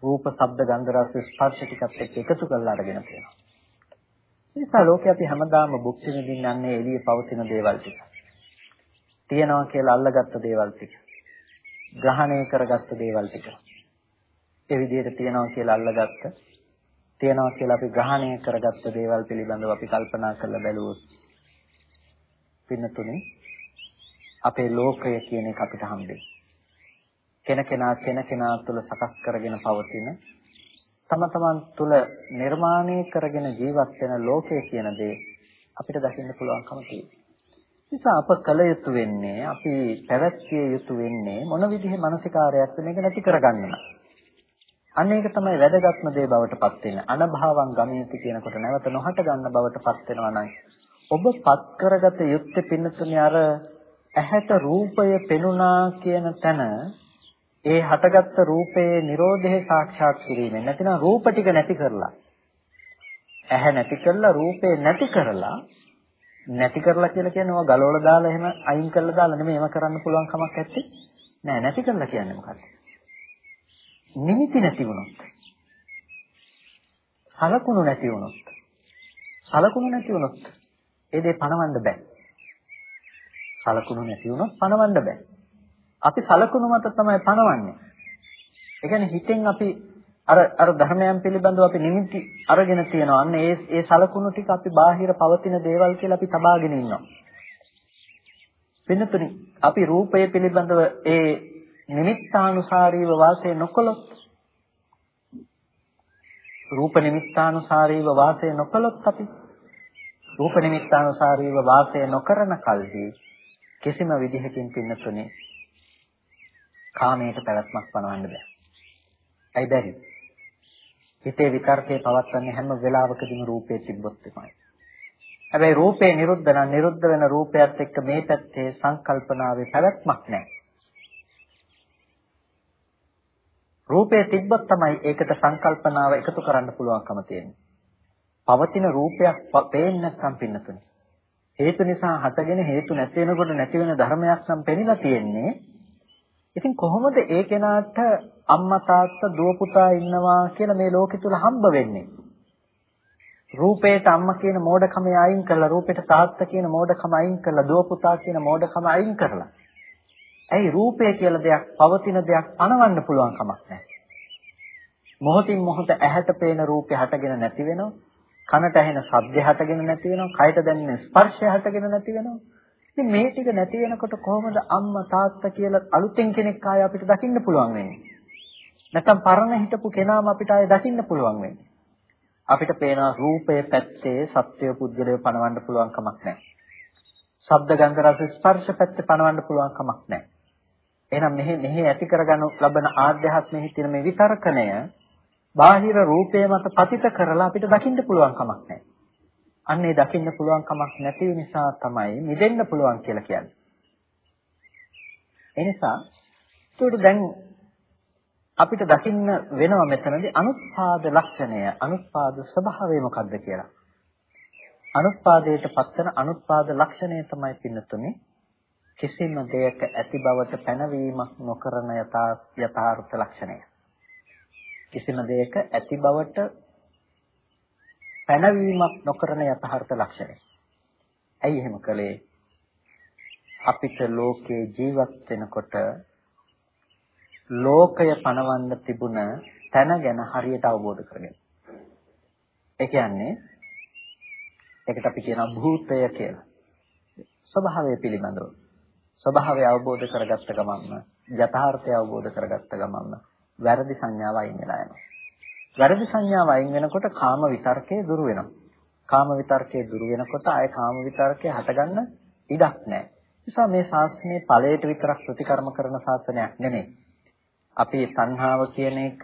රූප, ශබ්ද, ගන්ධ, රස, ස්පර්ශ ටිකත් එක්ක එකතු කරලා අරගෙන තියෙනවා. ඒ නිසා ලෝකේ අපි හැමදාම භුක්ති විඳින්නන්නේ එළියේ පවතින දේවල් ටික. තියනවා කියලා අල්ලගත්ත දේවල් ටික. ග්‍රහණය කරගත්ත දේවල් ටික. ඒ විදිහට තියනවා කියලා අල්ලගත්ත තියනවා කියලා අපි ග්‍රහණය කරගත්ත දේවල් පිළිබඳව අපි කල්පනා කරලා බැලුවොත් පින්නතුනේ අපේ ලෝකය කියන එක අපිට හම්බෙන්නේ. කෙනකෙනා කෙනකෙනා තුළ සකස් කරගෙන පවතින තම තමන් තුළ නිර්මාණය කරගෙන ජීවත් වෙන ලෝකය කියන දේ අපිට දකින්න පුළුවන්කම තියෙනවා. නිසා අප කල යුතු වෙන්නේ අපි පැවැත්විය යුතු වෙන්නේ මොන විදිහේ මානසිකාරයක්ද මේක නැති කරගන්න. අන්න ඒක තමයි වැදගත්ම දේ බවට පත් වෙන්නේ. අනභවං ගමේති කියනකොට නැවත නොහට ගන්න බවට පත් වෙනවා නම් ඔබ පත් කරගත යුත්තේ පින්නතුනේ අර ඇහැට රූපය පෙනුණා කියන තැන ඒ හටගත්ත රූපයේ Nirodhe සාක්ෂාත් කිරීමෙන් නැතිනම් රූප ටික නැති කරලා ඇහැ නැති කරලා රූපේ නැති කරලා නැති කරලා කියලා කියන්නේ ඔය ගලවලා දාලා එහෙම අයින් කරලා දාලා නෙමෙයි ඒව කරන්න පුළුවන් කමක් නැත්තේ. නෑ නැති කරලා කියන්නේ මොකක්ද? නිමිති නැති වුණොත් සලකුණු නැති වුණොත් සලකුණු නැති වුණොත් ඒ දේ පණවන්න බෑ. සලකුණු නැති වුණොත් පණවන්න බෑ. අපි සලකුණු මත තමයි පණවන්නේ. ඒ කියන්නේ හිතෙන් අපි අර අර ධර්මයන් පිළිබඳව අපි නිමිති අරගෙන තියෙනවා. අන්න ඒ ඒ සලකුණු ටික අපි බාහිර පවතින දේවල් කියලා අපි තබාගෙන ඉන්නවා. වෙනතුනි අපි රූපය පිළිබඳව ඒ නිමිත්තානුසාරීව වාසය නොකළොත් රූප නිමිත්තානුසාරීව වාසය නොකළොත් අපි රූප නිමිත්තානුසාරීව වාසය නොකරන කල්හි කිසිම විදිහකින් පින්නතුනේ කාමයට පැවැත්මක් පනවන්න බෑ. ඇයි බැරි? හිතේ විතර්කේ පවත්වන්නේ හැම වෙලාවකදීම රූපේ තිබ්බොත් තමයි. හැබැයි රූපේ නිරුද්ධ නම් නිරුද්ධ වෙන රූපයත් එක්ක මේ පැත්තේ සංකල්පනාවේ පැවැත්මක් නැහැ. රූපේ තිබ්බොත් තමයි ඒකට සංකල්පනාව එකතු කරන්න පුළුවන්කම තියෙන්නේ. පවතින රූපයක් පේන්නේ නැත්නම් පින්නතුනේ. හේතු නිසා හටගෙන හේතු නැති වෙනකොට නැති වෙන ධර්මයක් නම් පෙනිලා තියෙන්නේ ඉතින් කොහොමද ඒ කෙනාට අම්මා තාත්තා දුව පුතා ඉන්නවා කියලා මේ ලෝකෙ තුල හම්බ වෙන්නේ? රූපේට අම්මා කියන මෝඩකම අයින් කරලා රූපේට තාත්තා කියන මෝඩකම අයින් කරලා දුව පුතා කියන මෝඩකම අයින් කරලා. ඇයි රූපය කියලා දෙයක් පවතින දෙයක් පණවන්න පුළුවන් කමක් නැහැ. මොහොතින් මොහොත ඇහැට පේන රූපේ හටගෙන නැති වෙනවා. කනට ඇහෙන ශබ්දය හටගෙන නැති වෙනවා. කයට දැනෙන ස්පර්ශය හටගෙන නැති වෙනවා. ඉතින් මේ ටික නැති වෙනකොට කොහොමද අම්මා තාත්තා කියලා අලුතෙන් කෙනෙක් ආය අපිට දකින්න පුළුවන් වෙන්නේ? නැත්නම් පරණ හිටපු කෙනාම අපිට ආය දකින්න පුළුවන් වෙන්නේ. අපිට පේන රූපයේ පැත්තේ සත්‍ය පුද්ගලය පණවන්න පුළුවන් කමක් නැහැ. ශබ්ද ගන්ධ රස ස්පර්ශ පැත්තේ පණවන්න පුළුවන් කමක් නැහැ. එහෙනම් මෙහි මෙහි ඇති කරගනු ලබන ආධ්‍යාත්මෙහි තියෙන මේ විතරකණය බාහිර රූපය මත පතිත කරලා අපිට දකින්න පුළුවන් කමක් නැහැ. අන්නේ දකින්න පුළුවන් කමක් නැති නිසා තමයි මිදෙන්න පුළුවන් කියලා කියන්නේ. ඒ නිසා ඒකට දැන් අපිට දකින්න වෙනවා මෙතනදී අනුත්පාද ලක්ෂණය අනුත්පාද ස්වභාවය මොකක්ද කියලා. අනුත්පාදයට පස්සන අනුත්පාද ලක්ෂණය තමයි පින්නතුනේ කිසිම දෙයක ඇති බවට පැනවීමක් නොකරන යථාර්ථ ලක්ෂණය. කිසිම දෙයක ඇති බවට පැනවීමක් නොකරන යථාර්ථ ලක්ෂණය. ඇයි එහෙම කළේ? අපිට ලෝකේ ජීවත් වෙනකොට ලෝකය පණවන්න තිබුණ තැන ගැන හරියට අවබෝධ කරගන්න. ඒ කියන්නේ ඒකට අපි කියනවා භූතය කියලා. ස්වභාවය පිළිබඳව. ස්වභාවය අවබෝධ කරගත්ත ගමන්ම යථාර්ථය අවබෝධ කරගත්ත ගමන්ම වැරදි සංඥාව අයින් වෙලා යනවා. වැරදි සංඥාව අයින් වෙනකොට කාම විතර්කයේ දුරු වෙනවා. කාම විතර්කයේ දුරු වෙනකොට ආය කාම විතර්කයේ හටගන්න ඉඩක් නැහැ. නිසා මේ ශාස්ත්‍රයේ ඵලයට විතරක් ප්‍රතිකර්ම කරන ශාසනයක් නෙමෙයි. අපි සංහාව කියන එක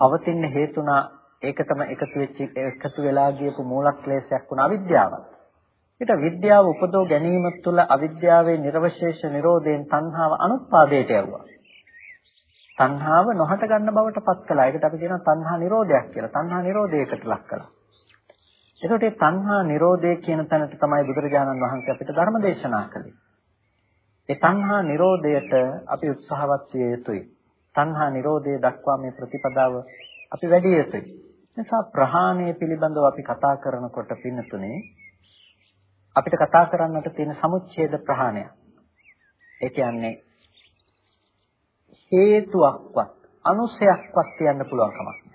පවතින හේතුණා ඒක තමයි එකතු වෙච්ච එකතු වෙලා ගියපු මූලක්ලේශයක් වුණ අවිද්‍යාව. ඊට විද්‍යාව උපදෝ ගැනීම තුළ අවිද්‍යාවේ නිර්වශේෂ නිරෝධයෙන් තණ්හාව අනුත්පාදයට යවුවා. තණ්හාව නොහට ගන්න බවට පත් කළා. ඒකට අපි කියනවා තණ්හා නිරෝධයක් කියලා. තණ්හා නිරෝධයකට ලක් කළා. එතකොට මේ තණ්හා නිරෝධය කියන තැනට තමයි බුදුරජාණන් වහන්සේ අපිට ධර්ම දේශනා කළේ. ඒ තණ්හා නිරෝධයට අපි උත්සාහවත් විය යුතුයි. තණ්හා නිරෝධය දක්වා මේ ප්‍රතිපදාව අපි වැඩි යුතුයි. නිසා ප්‍රහාණය පිළිබඳව අපි කතා කරනකොට පින්නතුනේ අපිට කතා කරන්නට තියෙන සමුච්ඡේද ප්‍රහාණය. ඒ කියන්නේ හේතුවක්වත් අනුසයක්වත් කියන්න පුළුවන් කමක්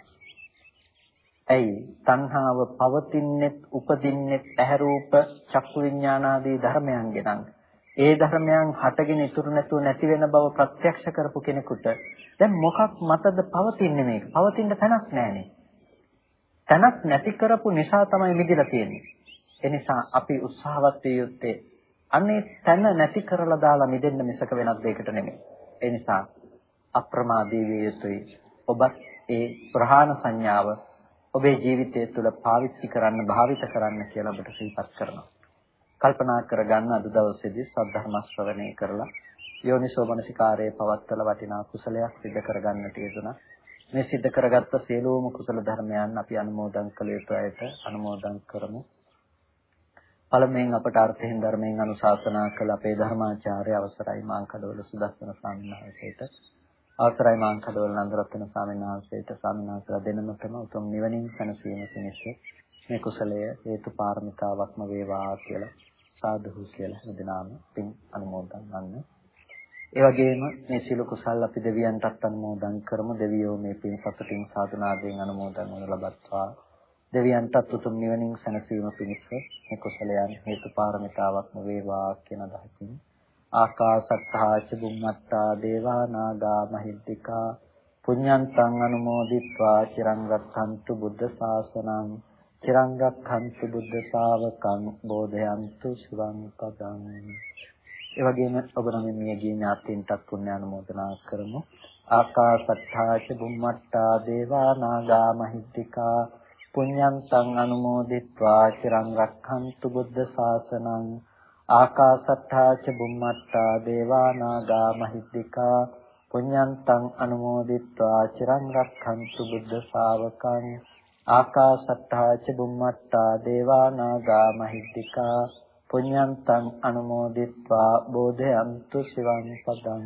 ඇයි? තණ්හාව පවතින්නෙත් උපදින්නෙත් ඇහැ රූප චක්කු විඥාන ආදී ධර්මයන්ගෙන් ඒ ධර්මයන් හටගෙන ඉතුරු නැතුව නැති වෙන බව ප්‍රත්‍යක්ෂ කරපු කෙනෙකුට දැන් මොකක් මතද පවතින්නේ මේක? පවතින්න තැනක් නැහැනේ. තැනක් නැති කරපු නිසා තමයි මිදිලා තියෙන්නේ. ඒ නිසා අපි උත්සාහවත් විය යුත්තේ අන්නේ තන නැති කරලා දාලා මිදෙන්න මිසක වෙනත් දෙයකට නෙමෙයි. ඒ නිසා අප්‍රමාදී විය යුතුයි. ඔබත් ඒ ප්‍රහාණ සංඥාව ඔබේ ජීවිතය තුළ පාවිච්චි කරන්න භාවිත කරන්න කියලා ඔබට සිහිපත් කරනවා. කල්පනා කරගන්න අද දවසේදී සද්ධර්ම ශ්‍රවණය කරලා යෝනිසෝ මනසිකාරයේ පවත්තල වටිනා කුසලයක් සිදු කරගන්නට යෙදුණා. මේ සිද්ධ කරගත්ත සියලුම කුසල ධර්මයන් අපි අනුමෝදන් කළ යුතු අයට අනුමෝදන් කරමු. පළමුවෙන් අපට අර්ථයෙන් ධර්මයෙන් අනුශාසනා කළ අපේ ධර්මාචාර්ය අවසරයි මාංකඩවල සුදස්සන ස්වාමීන් වහන්සේට අවසරයි මාංකඩවල නන්දරත්න ස්වාමීන් වහන්සේට ස්වාමීන් වහන්සේලා දෙනමතම උතුම් නිවනින් සැනසීම පිණිස මේ කුසලය හේතු පාරමිතාවක්ම වේවා කියලා සාදුහු කියලා හදනාම පින් අනුමෝදන් වන්න. ඒ වගේම මේ සීල කුසල් අපි දෙවියන්ටත් අනුමෝදන් කරමු දෙවියෝ මේ පින් සතුටින් සාධනාවෙන් අනුමෝදන් වනු ලබත්වා දෙවියන්ටත් උතුම් නිවනින් සැනසීම පිණිස මේ කුසලයන් හේතු පාරමිතාවක්ම වේවා කියන අදහසින් ආකාසත්තා ච බුම්මත්තා දේවා නාග මහිද්దికා පුඤ්ඤන්තං අනුමෝදිත්වා චිරං රක්ඛන්තු බුද්ධ ශාසනං චිරං රක්ඛන්තු බුද්ධ ශාවකං බෝධයන්තු සුවං පදං ඒ වගේම ඔබ නම් මේ ගිය ඥාතීන්ටත් පුණ්‍ය අනුමෝදනා කරමු. ආකාසත්තාච බුම්මත්තා දේවා නාගා මහිද්దికා පුඤ්ඤං සං අනුමෝදිත්වා චිරං රක්ඛන්තු බුද්ධ ශාසනං ආකාසත්තා ච බුම්මත්තා දේවා නාග මහිද්దికා පුඤ්ඤන්තං අනුමෝදිත්වා චිරං රක්ඛන්තු බුද්ධ ශාවකං ආකාසත්තා ච බුම්මත්තා දේවා නාග මහිද්దికා පුඤ්ඤන්තං අනුමෝදිත්වා බෝධයන්තු සිවං පදං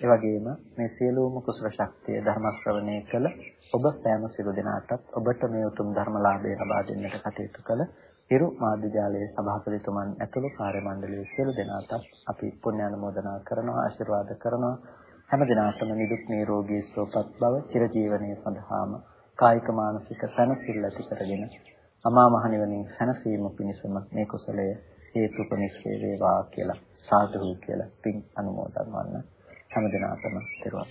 ඒ වගේම මේ සියලුම කුසල ශක්තිය ධර්ම ශ්‍රවණය කළ ඔබ සෑම සිළු දිනාටත් ඔබට මේ උතුම් ධර්ම ලාභය ලබා දෙන්නට කටයුතු කළ හිරු මාධ්‍යාලයේ සභාපතිතුමන් ඇතුළු කාර්ය මණ්ඩලයේ සියලු දෙනාටත් අපි පුණ්‍ය අනුමෝදනා කරනවා ආශිර්වාද කරනවා. හැම දිනකටම නිදුක් නිරෝගී සුවපත් බව චිරජීවනයේ සඳහාම කායික මානසික සැනසෙල්ල ඇති කරගෙන අමා මහ නිවනින් සැනසීම පිණිසම මේ කුසලය හේතුපනිස්සේ වේවා කියලා සාදු කියලා පින් අනුමෝදන් වන්න හැම දිනකටම දරුවන්